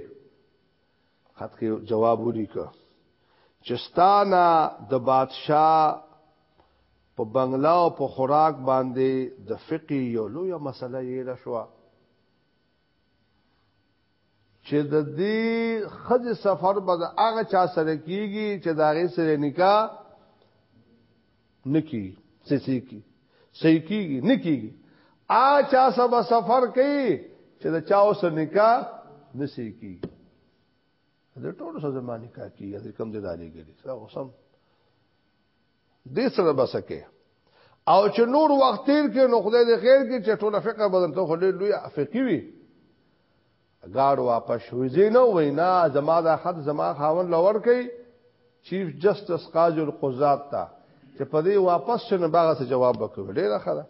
خط کې جواب ولیکو چستانا د بادشاہ په بنگلا او په خوراک باندې د فقې یو لوی مسله یې را شوه چې د دې خځ سفر به هغه چا سره کیږي چې دا غي سره نکاح نکی سسی کی صحیح کیږي نکیږي آ چا سبا سفر کوي چې دا چا اوس نکاح نسی کی د ټولو سره زمانه نکاح کیږي د کم دې دالي ګری سره اوسم دې سره بسکه او چې نور وخت تیر کې نو خدای دې خیر کې چې ټول فقہ بدل ته خلې لوی فقہی وي ګاډ واپس شوې زینو وینا زما دا خط زما خاون لور کوي چیف جسټس قاضي القضات ته چې په دې واپس شنه باغ څه جواب وکړي ډیر ښه ده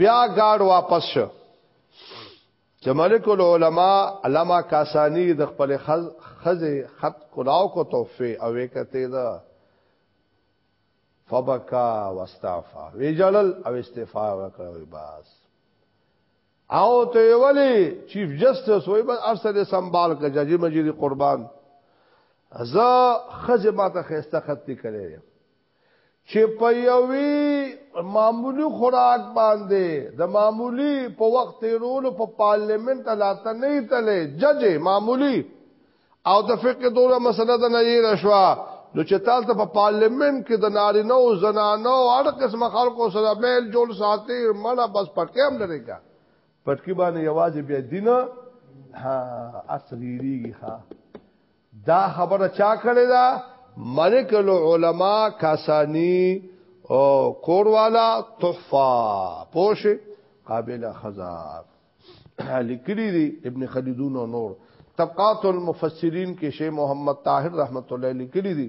بیا ګاډ واپس شو چې ملک العلماء علامه کاسانی د خپل خزه خط کلاو کو توفه او وکته ده فبکا واستعفا ویجلل او استعفا وکړوي بس او ته ویلي چیف جسټس وای بس ارسل سنبال کا ججی مجری قربان زه خزه ماته خسته خط کړی چې په یوې معمولی خوراک باندې د معمولی په وخت رول په پارلیمنت لاته نه تله جج معمولی او د فقه دوره مسله د نه یې رشوا نو چې تاسو ته په پارلیمنت کې د نارینه او زنانو او هر قسم خلکو سره میل جوړ ساتي مړه بس پټکی هم لري کا پټکی باندې یوازې بیا دینه ها اصليږي ها دا خبره چا کړې ده ملک العلماء کاسانی او کوروالا تحفه پوش قابل خزاب لیکلی دی ابن خلدون او نور طبقات المفسرین کې شیخ محمد طاهر رحمت الله لیکلی دی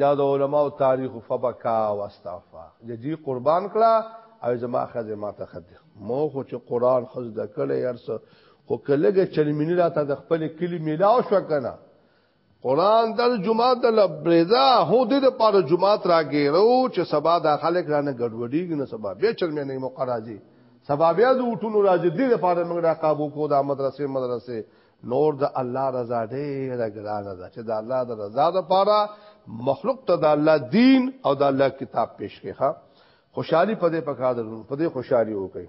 دا د علماو تاریخ فبکا واستغفا جدي قربان کړه او زما خزه ما ته خد مو خو چې قران خز د کړه يرس خو کلهګه چلمینی راته د خپل کلی میلاو شو کنه قران در جمعه د لبرزا هو د لپاره جمعه راګیرو چې سبا د خلک رانه ګډوډیږي نه سبا به چرمه نه موقع راځي سبا بیا د وټونو راځي د لپاره موږ را قابو کو د مدرسې مدرسې نور د الله رضا ډېره ګرانه ده چې د الله د رضا لپاره مخلوق ته د الله دین او د الله کتاب پیش کړي ها خوشحالي په دې پکا درو په دې خوشحالي وکړي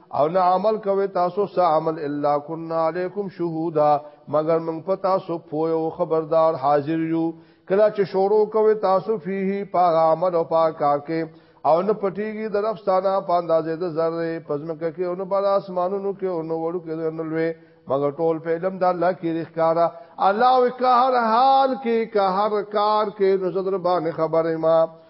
او نه عمل کوي تاسو سه عمل الا كنا عليكم شهودا مگر موږ په تاسو پوي او خبردار حاضر یو کله چې شروع کوي تاسو فيه پاغ عمل او پاغ کار کې او نه پټيږي د رفستانه پاندازې د ذره پزمکه کې او نه بل اسمانونو کې او نه وړو کې نه لوي مگر ټول په علم د الله کې رخکارا الله وکهر حال کې که هر کار کې نو زدر باندې خبره ما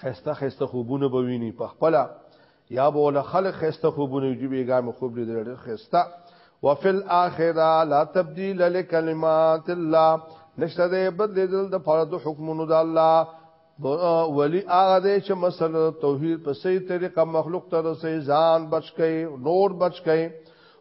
خسته خسته خوبونه به ویني په خپل یا به ول خلق خسته خوبونه وی بیګا مې خوب لیدل ډېر خسته وفي الاخره لا تبديل لكلمات الله نشته دې بدلیدل د فرض حکمونو د الله ولی هغه دې چې مسله توحید په صحیح طریقه مخلوق ته رسې ځان بچ کړي نور بچ کړي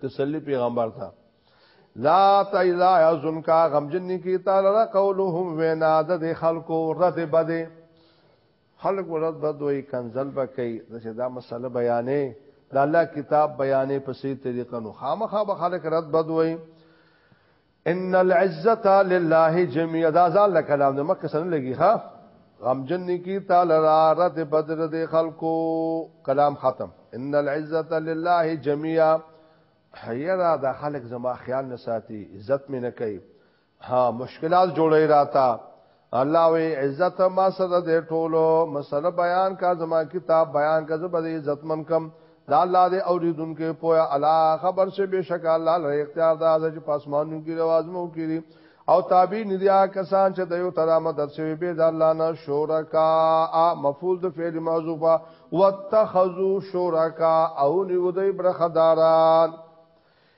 تسلی پیغمبر ته لا تایلا یزن کا غمجن کی تعالی را قولهم وینا د خلکو رد بده خلق ورد بد وی کنزل بکئی چې دا مسله بیانې د الله کتاب بیانې په سي طریقه نو خامخا به خلق رد بد وی ان العزت لله جميعا دا ځان له کلام د مکه سره لګي ها غمجن کی تعالی را رد بدر د خلکو کلام ختم ان العزت لله جميعا حیرا دا خلک زما خیال نه ساتي عزت مې نه کوي ها مشکلات جوړي راتا الله وی عزت ما سره دې ټولو مسله بیان کا زما کتاب بیان کا زما دې عزت من کم دا الله دې اوریدونکو پویا الا خبر شه بشک الله لري اختیار دا چې پاسمانو کې روازمو کړي او تابع ندیا کسان چې د یو تعالی مدد شوی به د الله نه شرکا مفعول د فعل موضوفه واتخذوا شرکا او نیو دای برخداران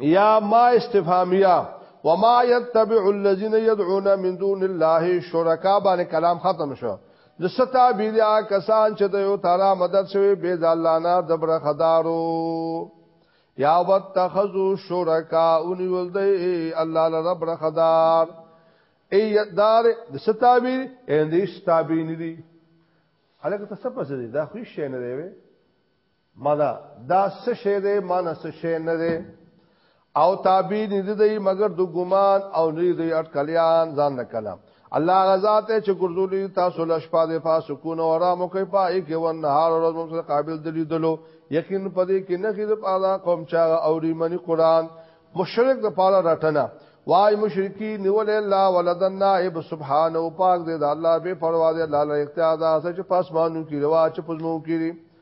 یا ما استفهامیه وما يتبع الذين يدعون من دون الله شرکا باندې کلام ختم شو د ستا بیریا کسان چې د یو تعالی مدد شوی به د الله نه دبر خدارو یا واتخذوا شرکا ان ولدی الله لرب خدار ای دار د ستا بیر اندیش تابین دی هلکه ته څه پسې دی دا خو شي نه دی مانا دا څه شی دی مانا څه شی نه دی او تابع نه دی مگر د ګمان او نه دی اٹکلیان ځان نه کلام الله غزا ته چې ګرځولې تاسو لښ په دې فاسکون او آرام کوي پای کې ون نهار ورځ موږ قابل دلی دلو یقین پدې کې نه خېد پادا قوم چا او ری منی قران مشرک د پالا رټنه وای مشرکی نیول الله ولدن نائب سبحان او پاک دې د الله به پروا دې الله له اختیار دا چې پاسمانو کې روا چې پزمو کې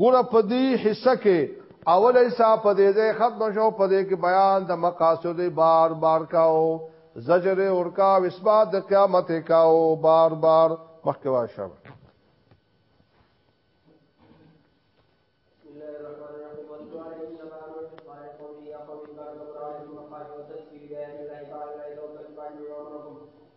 ګوره په دې حصه کې اول حصہ په دې ځای ختم شو په دې کې بیان د مقاصد بار بار کاو زجر ورکا وسبات د قیامت کاو بار بار مخکې واشه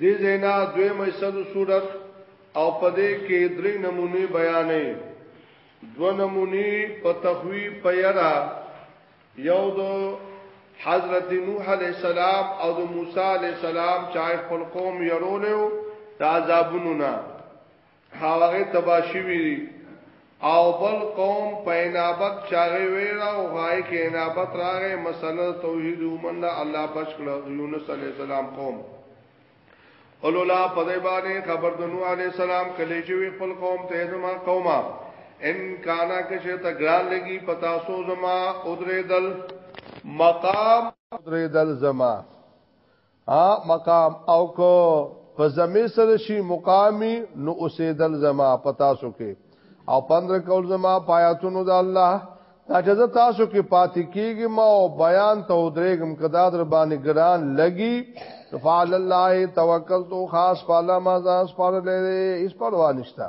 دې زینا دوی مېسد صورت او پدې کې درې نمونه بیانې دو نمونه په تخویب پیرا یو د حضرت نوح علی السلام او د موسی علی السلام چې خپل قوم یرولیو د عذابونو نه هغه تباشی وی او بل قوم په انابت چاغه ویرا او غای کې انابت راغې مسله توحید ومن الله بچ کړ یونس علی السلام قوم اولولا په دې باندې خبر د نوح علی السلام کله چې وی خپل قوم ته زما قومه ان کانا کې چې ته ګران لګي پتا سو زما ادریدل مقام ادریدل زما ها مقام او کو په زمي سره شي مقامي نو اوسېدل زما پتا سو کې او پندره کول زما پایاتونو د الله اجازه تاسو کې پاتې کیږي ما او بیان ته درېګم کدا در باندې ګران لګي فعل الله توکل تو خاص پالا ما ځان سپار لري اس پر وانشتا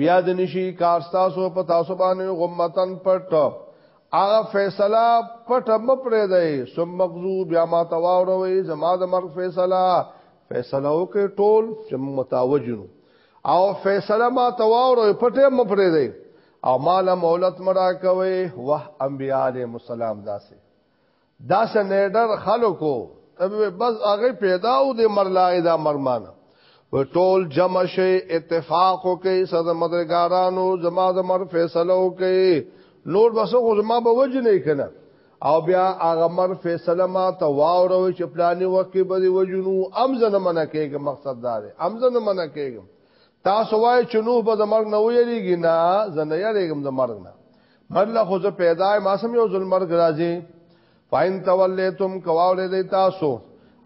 بیا د نشي کار تاسو په تاسو باندې غمتن پټ هغه فیصله پټ مپرې دی سم مغزو بیا ما تواوروي زما د مرګ فیصله فیصله وکي ټول چې متاوجو او فیصله ما تواوروي پټه مپرې دی او مال مولت مرا کوي وه انبياله مسالم داسې دا سنیډر خلکو ته بس هغه پیدا او د مرلای دا مرمانه و ټول جمع شي اتفاق وکي صد مدرګارانو زما د مر فیصله وکي نور بس خو زما به وجه نه کنه او بیا هغه مر فیصله ما ته واورو چې پلاني وخت کې به وجنو امزنه منه کېږي مقصد دار امزنه منه کېږي تاسو وای چې نو به د مرګ نه ویریږي نه زنه یریږم د مرګ نه مرله خو زه پیدا ما سم یو ظلمر راځي فاین تولیتم کواولې دی تاسو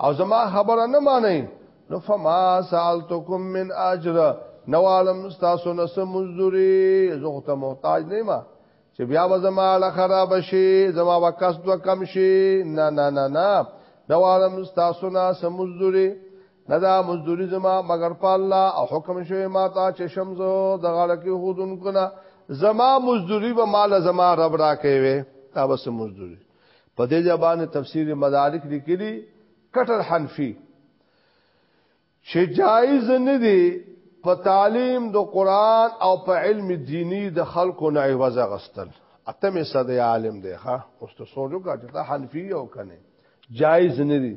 او زما خبره نه مانی نو فما سالتکم من اجر نو عالم تاسو نه سم مزدوری زه ته محتاج نه ما چې بیا به زما له خراب شي زما وکاس دو کم شي نه نه نه نه نو عالم تاسو نه سم مزدوری ندا مزدوری زما مگر په الله او حکم شوی ما ته چې شمزو د غاړه کې خودن کنه زما مزدوری به مال زما رب را کوي دا بس مزدوری په دې ځبانه تفسیر مدارک لیکلي کټر حنفي چې جایز نه دی په تعلیم د قران او په علم دینی د خلکو نه عوض غستل اتمه صدې عالم دی ښا اوس ته سوچو کا چې ته حنفي یو کنه جایز نه دی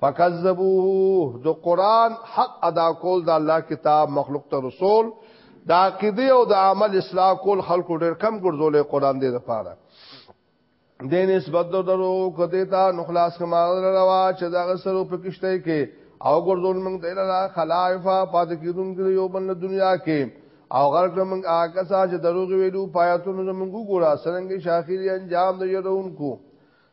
فکذبوه د قران حق ادا کول د الله کتاب مخلوق ته رسول د عقیده او د عمل اصلاح کول خلق ډیر کم ګرځولې قران دې لپاره دین نسبت درو کته تا نخلاص کما روا چې دا سره په کشته کې او ګرځول موږ د لاله خلایفا پات کیدون کې یو بل دنیا کې او غرق موږ هغه ساج دروغ ویلو پایتونو موږ ګورا سرنګي شاخیر انجام د یرونکو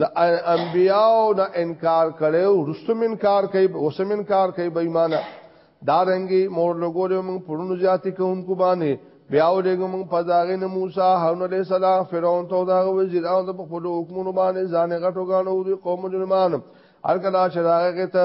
د انبیاو نه انکار کړو رسوم انکار کوي اوسم انکار کوي بېمانه دا رنګي مور لګول موږ پرونو زیاتې کوونکو باندې بیا ولېګو موږ په ځاګه نه موسی هارون علیه السلام فرعون ته دا وزیر او د خپل حکمونو باندې ځان غټو غاڼو دي قوم جنمان هر کله چې راغی ته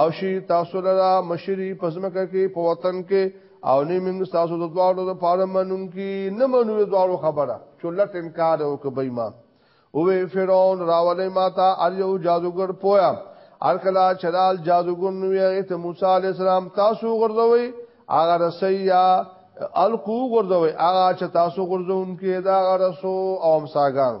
او شي تاسو لرا مشری پزمکه کې په وطن کې او نه موږ تاسو د دواړو د پاره منون کې نه منو د دواړو خبره چولت انکار او کې بېما او فرعون راولې ماتا ار یو جادوګر پویا ار کلا چرال جادوګر نو یې ته موسی عليه السلام تاسو غردوي هغه رسیا الکو غردوي هغه چې تاسو غردون کې دا غرسو او امساګان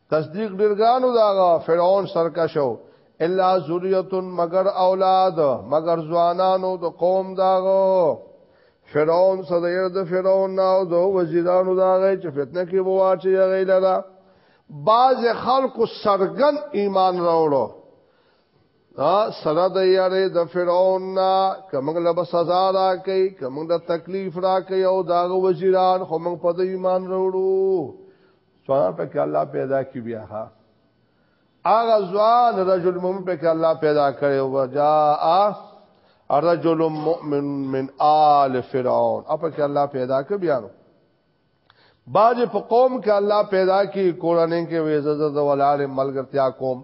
تصدیق ډیرګانو داغه فرعون سرکشو الا ذریه مگر اولاد مگر ځوانانو د قوم داغه فرعون صدر د فرعون او د وزیرانو دا غي چې فتنه کې بوا چې غي لرا باز خلق سرغن ایمان راوړو ا سره د یاره د فرعون نا کومګ له سزا را کوي کومګ د تکلیف را کوي او دا وزیران هم په ایمان راوړو سوال په کې الله پیدا کی بیا ها اغه ځوان رجل مؤمن په کې الله پیدا کړي او جاء رجل مؤمن من آل فرعون اپ کې الله پیدا کړ بیا نو باج په قوم کې الله پیدا کی کورانه کې وېزه د ولال ملګرتیا قوم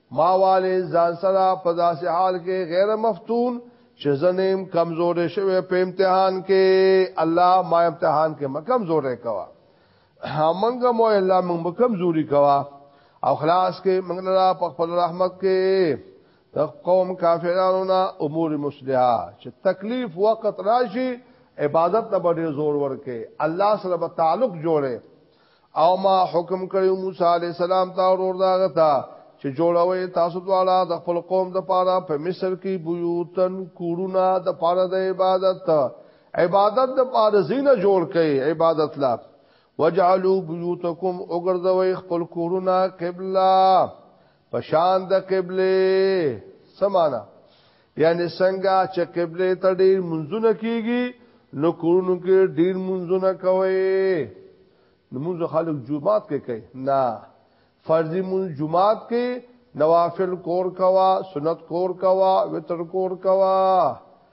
ما والي ځان سره په داسې حال کې غیر مفتون چې زنیم کمزور شوی په امتحان کې الله ما امتحان کې مکم زور کوا همنګ مو الله موږ مکم زوري کوا او خلاص کې موږ لا په خپل رحمت کې د قوم کافرانو نه امور مصلحه چې تکلیف وخت راشي عبادت ته به زور ورکې الله سره به تعلق جوړه او ما حکم کړی موسی علی السلام ته ورور دا غتا چې جوړوي تاسو دواړه د خپل قوم د پاره په مصر کې بيوتن کورونه د پاره د عبادت عبادت د پاره زینه جوړ کړي عبادت لا وجعلوا بيوتکم وګرځوي خپل کورونه قبله پشان د قبله سمانا یعنی څنګه چې قبله ته ډیر منځونه کیږي نو کورونو کې ډیر منځونه کوي نو موږ خلک جمعات کې کوي نه فرضي مون جمعات کې نوافل کور کوا سنت کور کوا وتر کور کوا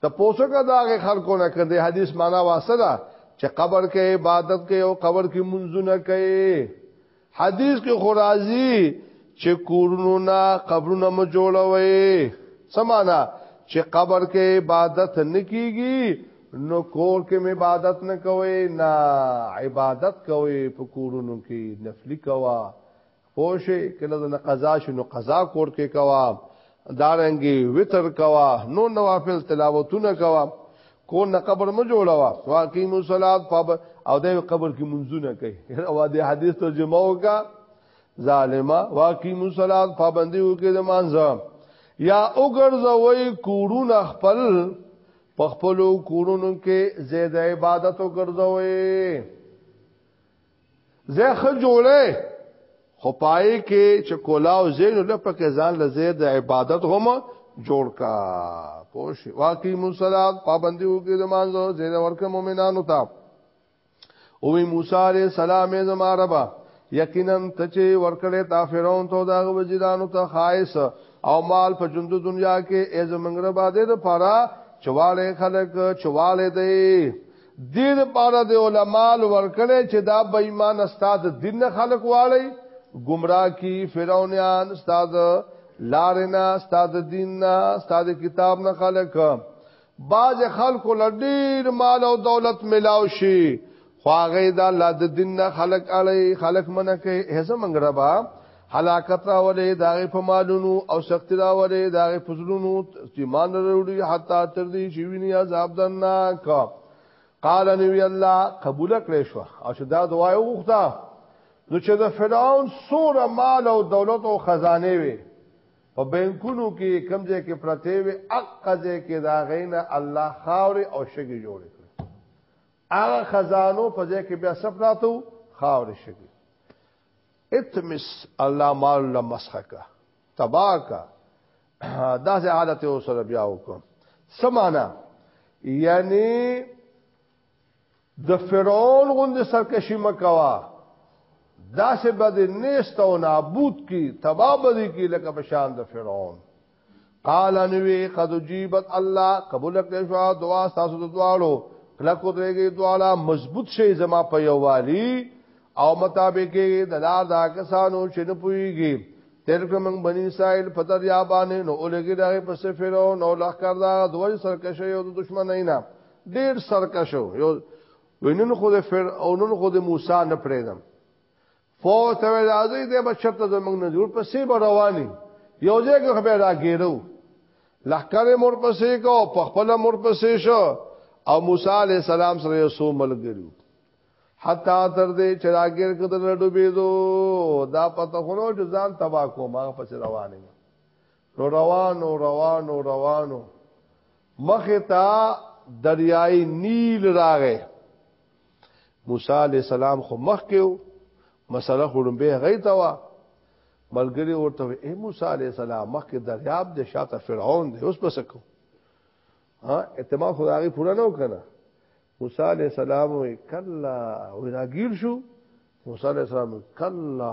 ته پوسوګه دا غي خلکو نه کړي حدیث معنا واسه ده چې قبر کې عبادت کې او قبر کې منځونه کوي حدیث کې خورازي چې کورونو نه قبرونه مو جوړوي سمانا چې قبر کې عبادت نه کیږي نو کور کې مې عبادت نه کوي نه عبادت کوي په کورونو کې نفلي کوا پوشه کله د قضا شنو قضا کور کې کوا دارنګي وتر کوا نو نوافل تلاوتونه کوا کو نه قبر مو جوړوا واقیم الصلات پب او د قبر کې منځونه کوي او د حدیث ترجمه وکا ظالما واقیم الصلات پابندي وکړي د مانځه یا وګرځوي کوړونه خپل په خپل کوړونو کې زید عبادت وګرځوي زه خو جوړه خو پای کې چې کولاو زین له پکې ځان له زید عبادت هم جوړ کا پوش واقعي مصلات پابندي وګړي د مانځو زید ورکه مؤمنانو ته او موسی عليه السلام یې زما ربا یقینا ته چې ورکړې تا فرعون ته دا وزیرانو ته خایس او مال په ژوند دنیا کې ای زمنګ ربا دې د پاره چواله خلق چواله دی دې لپاره د علماء ورکړې چې دا بې ایمان استاد دین خلق والی گمراه کی فرعونیان استاد لارنا استاد دین نه استاد کتاب نه خلق باز خلق لډیر مال او دولت ملاو شي خواغې دا لاد دین نه خلق اړي خلق منکه هزه منګربا حلاکت راولې داغه په مالونو او سختی راولې داغه په زړونو چې مان وروړي حتی تر دې چې ویني عذاب دناک قال نبی الله قبول کړې شو او چې دا دعا یې وغوښته نو چې د فرعون سوره مال او دولت او خزانه وي په بانکونو کې کمزې کې پرته وي اقزه کې دا غینه الله خاور او شګي جوړ کړ هغه خزانو په ځای کې بیا سپراتو خاور شګي اتمس الله مال له مسخه کا تبا کا دا سه حالت او سره بیا وکم سمانا یعنی د فرعون غوند سرکشی مکوا دا سه بد نیست او نابود کی تبا بدی کی لکه بشان د فرعون قال نوی قد جیبت الله قبول کړی شو دعا تاسو د دعاړو کله کو درېږي دعالا مضبوط شي زما په یووالي او مطابق د لار دا کسانو چې نه پويږي تیر کوم بنی اسرائیل په دریا باندې نو اولګي دغه په سفرو نو لخر دا دوی سرکشه یو د دشمن نه ډیر سرکشه یو وینن خو د فرعون خو د موسی نه پرېدم فوج ته راځي د بچته زمنګ نه جوړ پسې به رواني یو ځای کې خبره راګیرو لخر مور پسې کو په خپل مور پسې شو او موسی علی السلام سره یو سو ملګریو حتا تر دې چې راګیر کده ډوبېدو دا پته خونو چې ځان تبا کو ما پسې رواني نو روانو روانو روانو مخه تا دریای نیل راغې موسی علی السلام خو مخ کېو مسله خورم به غي تا وا ملګری ورته اے موسی علی السلام مخ کې دریاب د شاته فرعون دی اوس پس کو ها اعتماد خدای پورا نه وکنه موسی علی السلام وی کلا وی راګیر شو موسی علی السلام کلا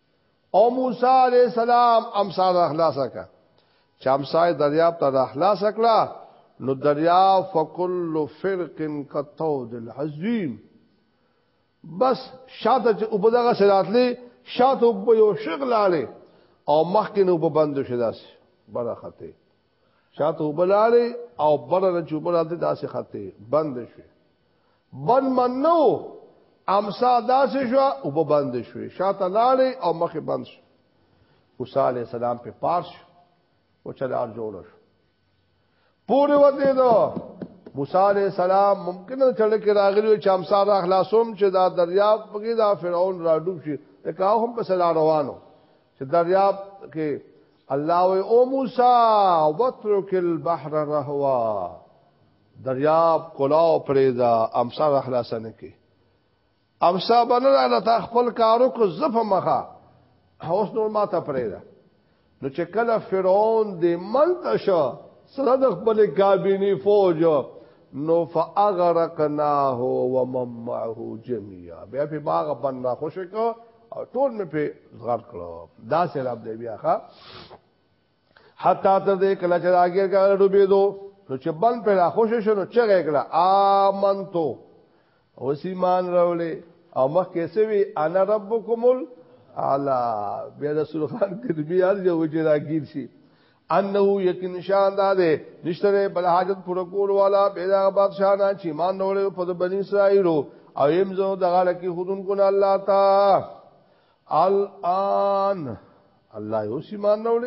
او موسی علیہ السلام امسا د اخلاص کا چې امسا دریاب ته د اخلاص کړه نو دریاب فکل فرق کتود العظیم بس شاته چې په دغه سراتلې شاته په یو شغلاله او مخکې نو په بند شداس برخته شاته وبلاله او بره چوبره ته داسې خطه بند شي بند منو امسا داسې شو او به بند شي شاته لاله او مخه بند شي موسی عليه السلام په پارش او چلار جوړ شو پوره وته دو موسی عليه السلام ممکن چل کې راغلی چې امسا را خلاصوم چې دا دریاب پکې دا فرعون را ډوب شي دا هم په سلا روانو چې دریاب کې الله وی او موسی وترک البحر رهوا دریاب کلاو پریدا امسا رحلاسنه کې امسا بنل الله تا خپل کارو کو زف مخه اوس نور ما ته پریدا نو چې کله فرعون دې منته شو سره د خپل کابینی فوج نو فاغرقناه ومن معه جميعا بیا په باغ باندې خوشکو او ټول مې په غرق کړو دا سیلاب دی بیا ښا حتا تر دې کله چې راګیر کا ډوبې دو نو چې بن په را خوش شنو چې غېګړه امنتو اوس ایمان راولې او مخ کې سوي انا ربکم الاعلى بیا رسول خان کتبی هر یو چې راګیر شي انه یقین شان دا ده نشتره بل حاجت پر کول والا پیدا بادشاہ نه چې مان نور په بنی اسرائیل او ایم زو دغه لکی خودن کو نه الله تا الان الله یو سی مان نور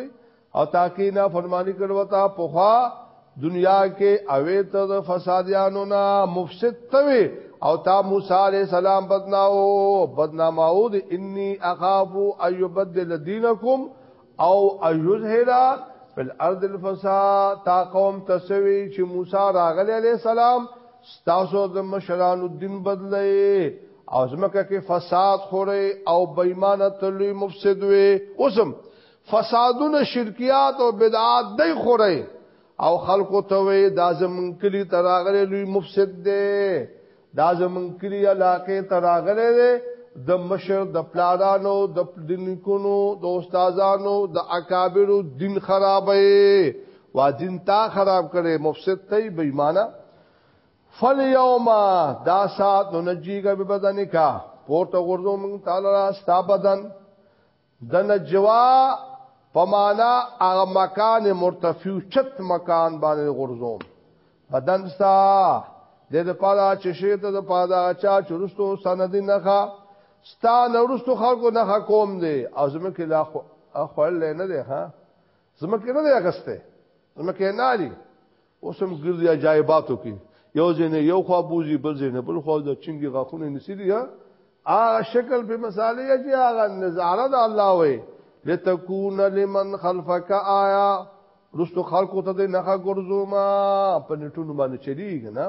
او تاکي نه فرمانی کړو تا پوها دنیا کې اوې ته فسادیانو نه مفسد توي او تا موسی علیہ السلام بدناو بدناماو دی انی اخافو ایبدل دینکم او ایظهرا فی الارض الفساد تا قوم تسوی چې موسی راغلی علی السلام ستاسو د مشرانو دین بدلې او زمکه کې فساد خوري او بېمانه تلوي مفسد وي اوسم فسادونه شرکیات او بدعات دی خوري او خلکو ته وي دا زمون کلی تراغلي لوی مفسد دی دا زمون کلی علاقې تراغله ده د مشر د پلارانو د دنکونو د استادانو د اکابرو دین خرابې واجن تا خراب کړي مفسد ته بېمانه فل یوما دا سات نو نجیګه به بدن کا پورته ورځو مون تعالی را ستا بدن د نجوا په معنا هغه مکان مرتفع چت مکان باندې غرزوم بدن ستا د دې پاره چې شی ته د پاره چا چرستو سندې نه ښه ستا نورستو خلکو نه حکوم دی او زمکه لا خپل نه دی ها زمکه نه دی اغسته زمکه نه دی اوسم ګرځي عجایباتو کې یو ځنه یو خوا بوزي بل ځنه بل خوا د چنګي غاخونه نسلی ها هغه شکل په مثالې چې هغه نظاره د الله وي لتكون لمن خلفك آیا رستو خلقو ته د نخا ګرځو ما په نټونو باندې چلیږي نه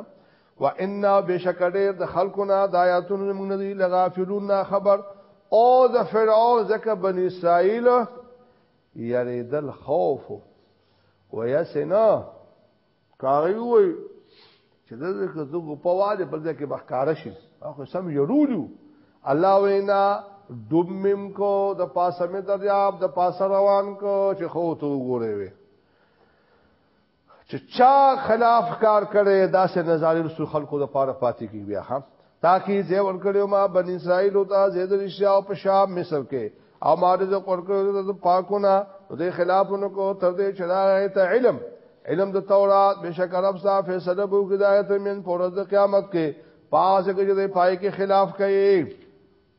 و ان بشکډه د خلقو نه د آیاتونو موږ نه دی لغافلون خبر او د فرعون زکه بنی اسرائیل یریدل خوف ویسنا کاغی وای چې د دې کتو په واده په ځکه بخکار شي هغه سم یړولو الله وینا دومم کو د پاسه مې دریاب د پاسه روان کو چې خو ته وګورې وې چې چا خلاف کار کړي دا سه نظر رسو خلکو د پاره پاتې کی بیا هم تاکي زه ور کړو ما بن اسرائیل او تا زید رشیا او پشاب مصر کې او ما رز ور کړو د پاکونه د خلافونو کو تر دې چې دا ته علم علم د تورات بشک رب صاحب فیصله بو هدایت من پر د قیامت کې پاس کې دې پای کې خلاف کوي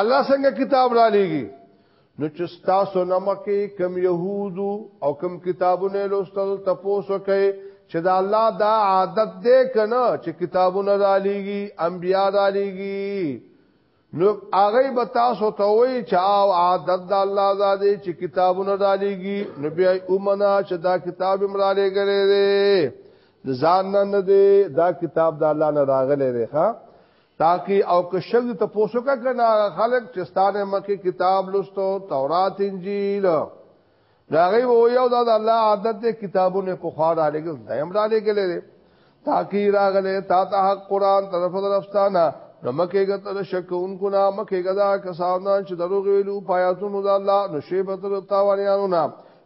الله څنګه کتاب را لېږي نو چې تاسو نمکه کم يهودو او کم کتابونه لوستل تاسو کوي چې دا الله دا عادت دې کنه چې کتابونه را لېږي انبيار را لېږي نو هغه به تاسو ته وایي چې او عادت د الله زاده چې کتابونه دالېږي نو بیا اومنه چې دا کتاب امرا لګلې دی ځان نه دی دا کتاب د الله نه راغلې دی ها تاکي او که شک ته پوسو کا کنه خلق چې ستانه مکه کتاب لستو تورات انجیل راغي وو یو دا الله عادت دې کتابونه په خوا را لګل دیم را لګل تاکي راغله تا ته حق قران طرف درفستانه نو مکه ګت د شک اون کو نا مکه ګدا کسان چې دروغ ویلو پایاتونو د الله نو شی به تر تاوانیانو نا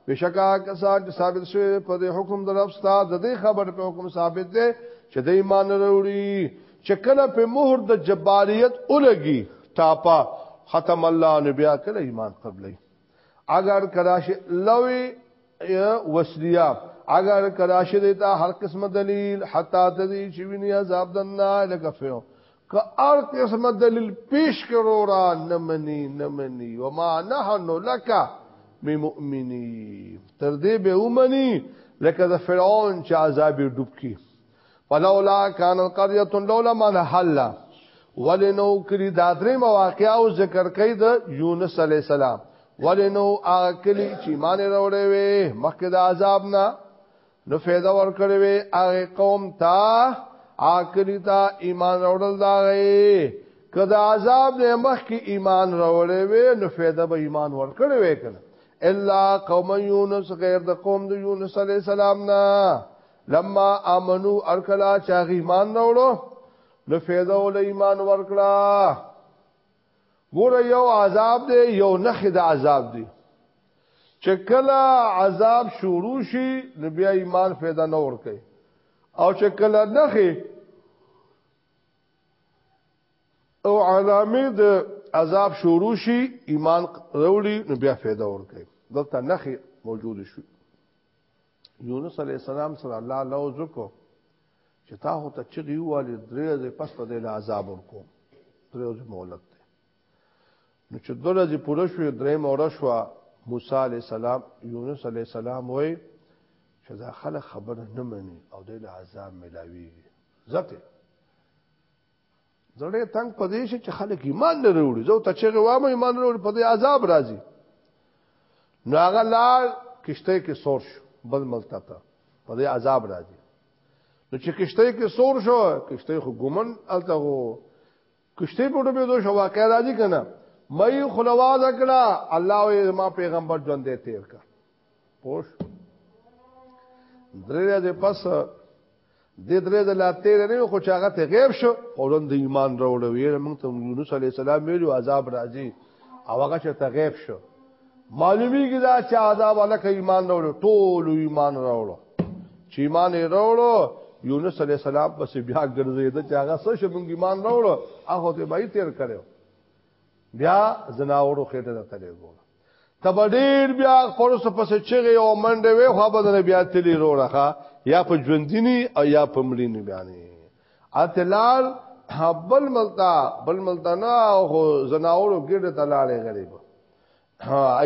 بشکا کسان چې ثابت شوی په حکم درفستا د دې خبر په حکم ثابت دي چې د ایمان وروړي چې کله په مهر د جباریت اولګي ټاپا ختم الله نو بیا کله ایمان قبلې اگر کراش لوی وسریا اگر کراش دیتا هر قسم دلیل حتا تدی چې ویني عذاب دنا لکفیو که هر قسم دلیل پیش کرو را نمنی نمنی وما نحن لک بمؤمنی تر دې به ومنی لکه د فرعون چې عذاب ډوب کی فلولا کان القريه لولا من حل ولنو کلی دا درې مواقع او ذکر کړي د یونس علی السلام ولنو اکلی چې مان وروړې وي مخکې د عذاب نه نو فایده ور کړې وي هغه قوم تا اکلی تا ایمان وروړل دا غي کدا عذاب نه مخکې ایمان وروړې وي نو فایده به ایمان ور کړې وي کنه الا قوم یونس غیر د قوم د یونس علی السلام نه لما امنو ارکلا چا ایمان راوړو نو فیضا ول ایمان ورکړه ګور یو عذاب دی یو نخ د عذاب دی چې کله عذاب شروع شي نو بیا ایمان فیضا نه ور کوي او چې کله نخ او علامه د عذاب شروع شي ایمان وروړي نو بیا فیضا ور کوي دلته نخ موجود شي یونس علی السلام سره الله لوز کو چې تا هو ته چغي والی درې ځې پس په دې عذاب ورکو درې ځې مولت ده نو چې دوله ځې پوره شو درې مور شو موسی علی السلام یونس علی السلام وای چې دا خلک خبره نه مني او دې عذاب ملاوي ځکه زړه تنگ پدې شي چې خلک ایمان نه وروړي زه ته چې غوامه ایمان وروړي پدې عذاب راځي نو هغه لار کشته کې سور شو بل ملک ته پدې عذاب راځي نو چې کشته کې سور شو کشته خو ګمن الته وو کشته په ډوبې دوه شو واقع راځي کنه مې خلواز کړه الله او ما پیغمبر ژوند دې تیر کړ پوش درې ورځې پس د درې د لاتیر نه خو چاغه ته غیب شو فورن د ایمان راوړو یې موږ ته یونس علی السلام ویلو عذاب راځي او هغه چې ته غیب شو معلومیږي دا چې عذاب الکه ایمان راوړو ټول ایمان راوړو چې ایمان یې راوړو یونس علی السلام پس بیا ګرځید چې هغه څه شو موږ ایمان راوړو هغه ته به تیر کړو بیا زناورو خېټه ته تللی ګوره تب ډیر بیا خپل سپس چغه او منډه وی خو بدل بیا تلی رو راخه یا په ژوندینی او یا په مړینی بیانې اتلال بل ملتا بل ملتا نه خو زناورو ګډه تلاله غریب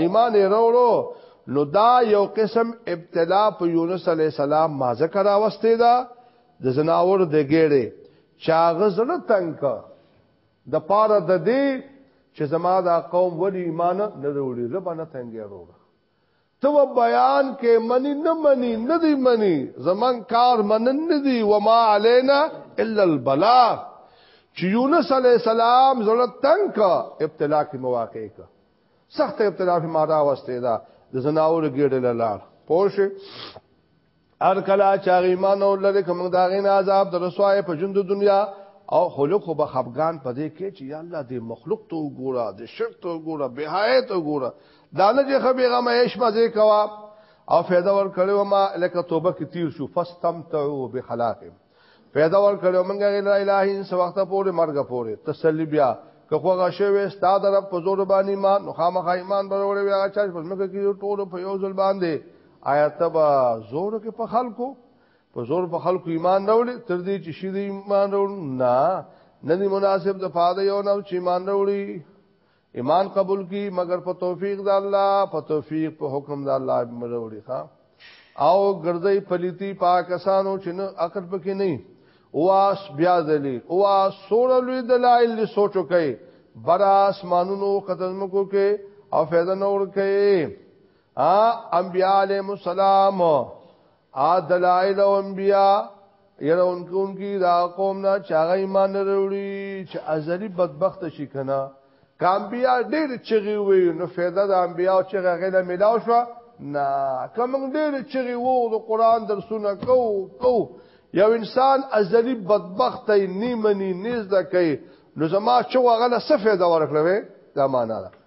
ایمان وروړو نو دا یو قسم ابتلا په یونس علی السلام ما ذکر اوسته دا د زناور د ګډه چاغه زړه تنگ د پاره د دې چې زما دا قوم ولی ایمان نه وروړي زبا نه تنګي وروړه تو بیان کې منی نه منی نه دی منی زمون کار منن نه دی و ما علینا الا البلاغ چې یونس علی السلام زړه تنگ کا ابتلا کی مواقع کا سخت ابتلا په ماده واستې دا د زناور ګډل لار پوه ار کلا چاغ ایمان او لری کوم دا غین عذاب در رسوای په ژوند دنیا او خلق خو به خفغان پدې کې چې یا الله دې مخلوق ته وګوره دې شرط ته وګوره بهایت وګوره دانه چې خبي غم عیش مزه کوا او فایده ور کړو ما لکه توبه کې تیر شو فاستمتعوا بخلاقهم پیدا ور کړو موږ غیر الہ ان سو وخت پورې مرګ پورې تسلی بیا که خو غشوي استاد رب په زور باندې ایمان نو خامخا ایمان بروړي وي هغه چې موږ کې ټول په یو ځل باندې آیات با زور کې په خلکو په زور په خلکو ایمان راوړي تر دې چې شې ایمان راوړي نه نه دی مناسب د فاده یو نو چې ایمان راوړي ایمان قبول کی مگر په توفیق د الله په توفیق په حکم د الله مروړي ښا او ګرځي پلیتی پاکستانو چې نه عقل پکې نه واس بیا ذلی او سورلوی دلایل له سوچو کوي بر اسمانونو قدمکو کې او فیض نور کوي ا انبیاء علیهم السلام ا دلائل او انبیاء یره انکو انکی دا قوم نه چاغه ایمان وروړي چې ازلی بدبخت شي کنه کامبیا ډېر چغي وي نو فایده د انبیاء چغه غیله ملاو شو نه کوم ډېر چغي وو د قران درسونه کو کو یو انسان ازلی بدبخت نیمنی نږدې کوي نو زما چې وغله صفه دا ورکړوي دا معنا ده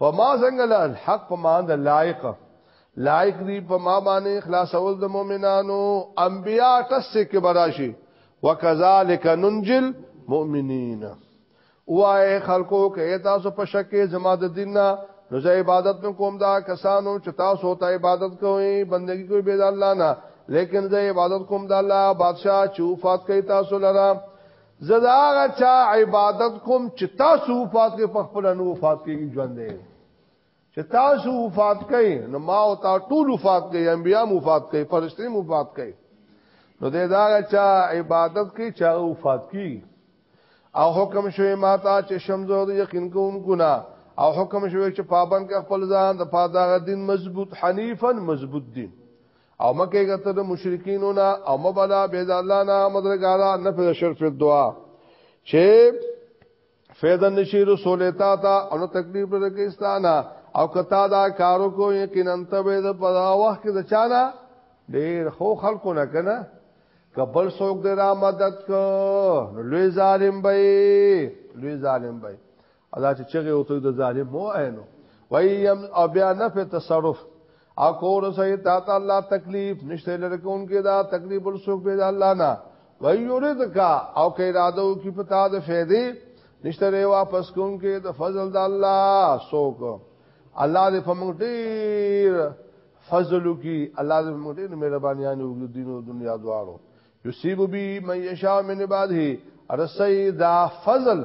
په ما څنګه له الحق په ما د لایق لایق دی په ما باندې خلاصول د مؤمنانو انبیا تاسو کې براشي وکذالک ننجل مؤمنین وای خلکو کې تاسو په شکه زما د دینه نو زه عبادت نو کوم دا کسانو چې تاسو ته عبادت کوئ بندگی کوئ به د الله نه لیکن زه عبادت کوم د الله بادشاہ چوفات کوي تاسو لره زه دا هغه چا عبادت کوم چې تاسو وفات کې په خپل نو وفات کې ژوند دی چې تاسو وفات کئ نو ما او تا ټول وفات کئ انبیا وفات کئ فرشتي وفات کئ نو دې دا چا عبادت کئ چې هغه وفات کی او حکم شوی ما تا چې شمزو د یقین کوم ګنا او حکم شوی چې پابند کې خپل ځان د پاداغه دین مضبوط حنیفا مضبوط دین او مکه غته د مشرکینو نه او مبلا بيد الله نه مدرګارا نه په شرف دعا چې فیض نشی رسول تا تا او تکلیف لرکستانا او کتا دا کارو کو یقینا ته به د پدا وخت کې د چانا ډیر خو خلکو نه کنه کبل سوک دې را مدد کو لوی ظالم بې لوی ظالم بې ادا چې چغه وته د ظالم مو عینو ویم او بیا نه په تصرف او کور سي تا ته الله تکلیف نشته لرکون کې دا تکلیف السوق به الله نه وای یورید کا او کې اراده کی پتا د فیدی نشته ری واپس کون کې د فضل د الله سوق الله دې په موږ ډیر فضل کی الله دې موږ ډیر مهربانيان او دین او دنیا دواړو یصيب بی من یشاء من عباده ارسي دا فضل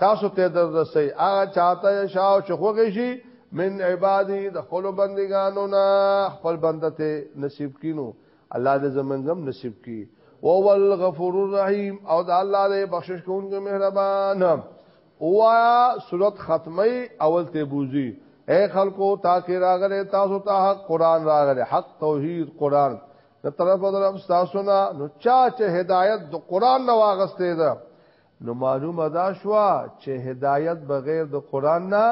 تاسو ته در رسي هغه چاته شاو چې خوږی شي من عبادي د خپل بندګانو نه خپل بندته نصیب کینو الله دې زمنګم نصیب کی او ول غفور الرحیم او د الله دې بخشش کوونکی مهربان اوایا صورت ختمه اول ته بوزي اے خلکو تاکي راغله تاسو ته حق قران راغله حق توحید قران د طرف درف تاسو نه نو چا چې هدایت د قران نو واغسته ده نو معلومه دا شوا چې هدایت بغیر د قران نه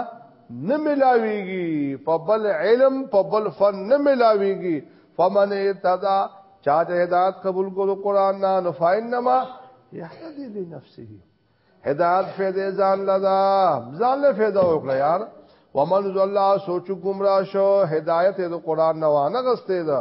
نه ملاويږي په بل علم په بل فن نه ملاويږي فمن اتدا چا د هدایت قبول کړو قران نه نو فینما یهدی لنفسه هدایت فیده ځان لدا ځان له فیده وکړه یار ومن ذل سوچ گمراه شو هدایت د قران نه وانه غسته ده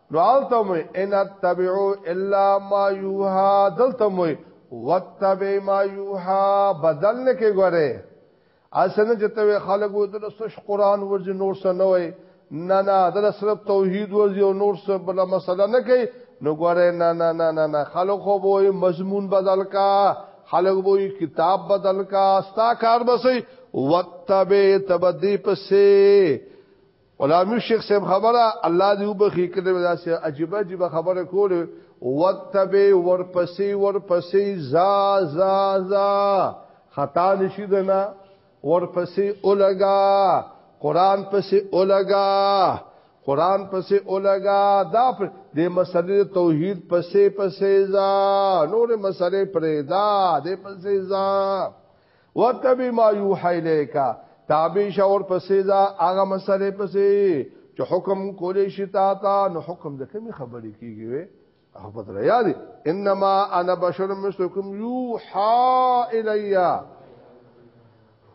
نو آلتم ان اتبعو الا ما یوها دلتم واتبع ما یوها بدل نه کې ګوره اسنه چې ته خلک وو د سش قران ورځي نور څه نه وای نه نه د صرف توحید ورځي او نور څه بل مسله نه کوي نو ګوره نه نه نه نه نه خلک خو وای مضمون بدل کا خلک وای کتاب بدل کا ستا کار بسې واتبع تبدی پسې غلامي شیخ صاحب خبره الله دې وبخي کړي دا سه عجيبه عجيبه خبره کوله وتبه ورپسې ورپسې زا زا زا خطا نشي دنا ورپسې اولګا قران پسې اولګا قران پسې اولګا دا د مسلې توحید پسې پسې زا نور مسلې پرې دا د پسې زا وتبی ما یوحی الیک تابع شور پسې دا هغه مسلې پسې چې حکم کولې شي تا ته نو حکم د کومې خبرې کیږي وي هغه په تر یاد انما انا بشر مثلکم یوحا الیا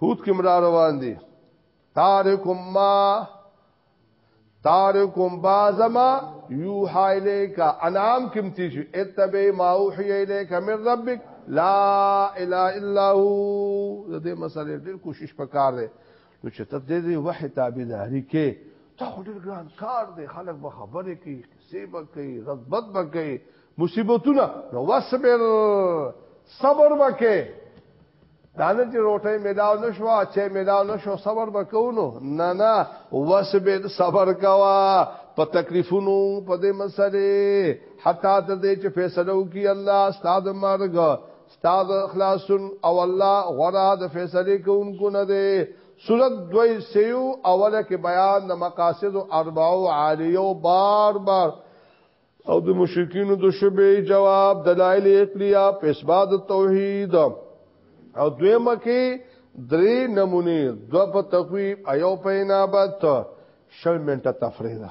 هوت کې مرا روان دي تارکم ما تارکم بازما یوحا الیکا انعام کم تیشو اتبع ما اوحی الیکا من ربک لا اله الا هو د دې مسلې ډېر کوشش پکار دی نو چې ته دې دې وحی تابعداري کې ته ډېر ګران کار دی خلک به خبرې کوي کیسې به کوي رغبت به کوي مصیبتونه نو وصبر صبر وکې دا نه چې روټۍ ملاو نه شو چې ملاو نه شو صبر وکونو نه نه وسبر صبر کوا په تکلیفونو په دې مسلې حتی تر دې چې فیصله وکي الله استاد مرګ استاد خلاصون او الله غره د فیصله کوونکو نه دی سورت دوی سیو اوله کې بیان د مقاصد اربعو عالیو بار بار او د مشرکین د شبه جواب دلایل عقلیه په اثبات توحید او دویمه کې درې نمونه دو په تقویب ایو په انابت شل منټه تفریح ده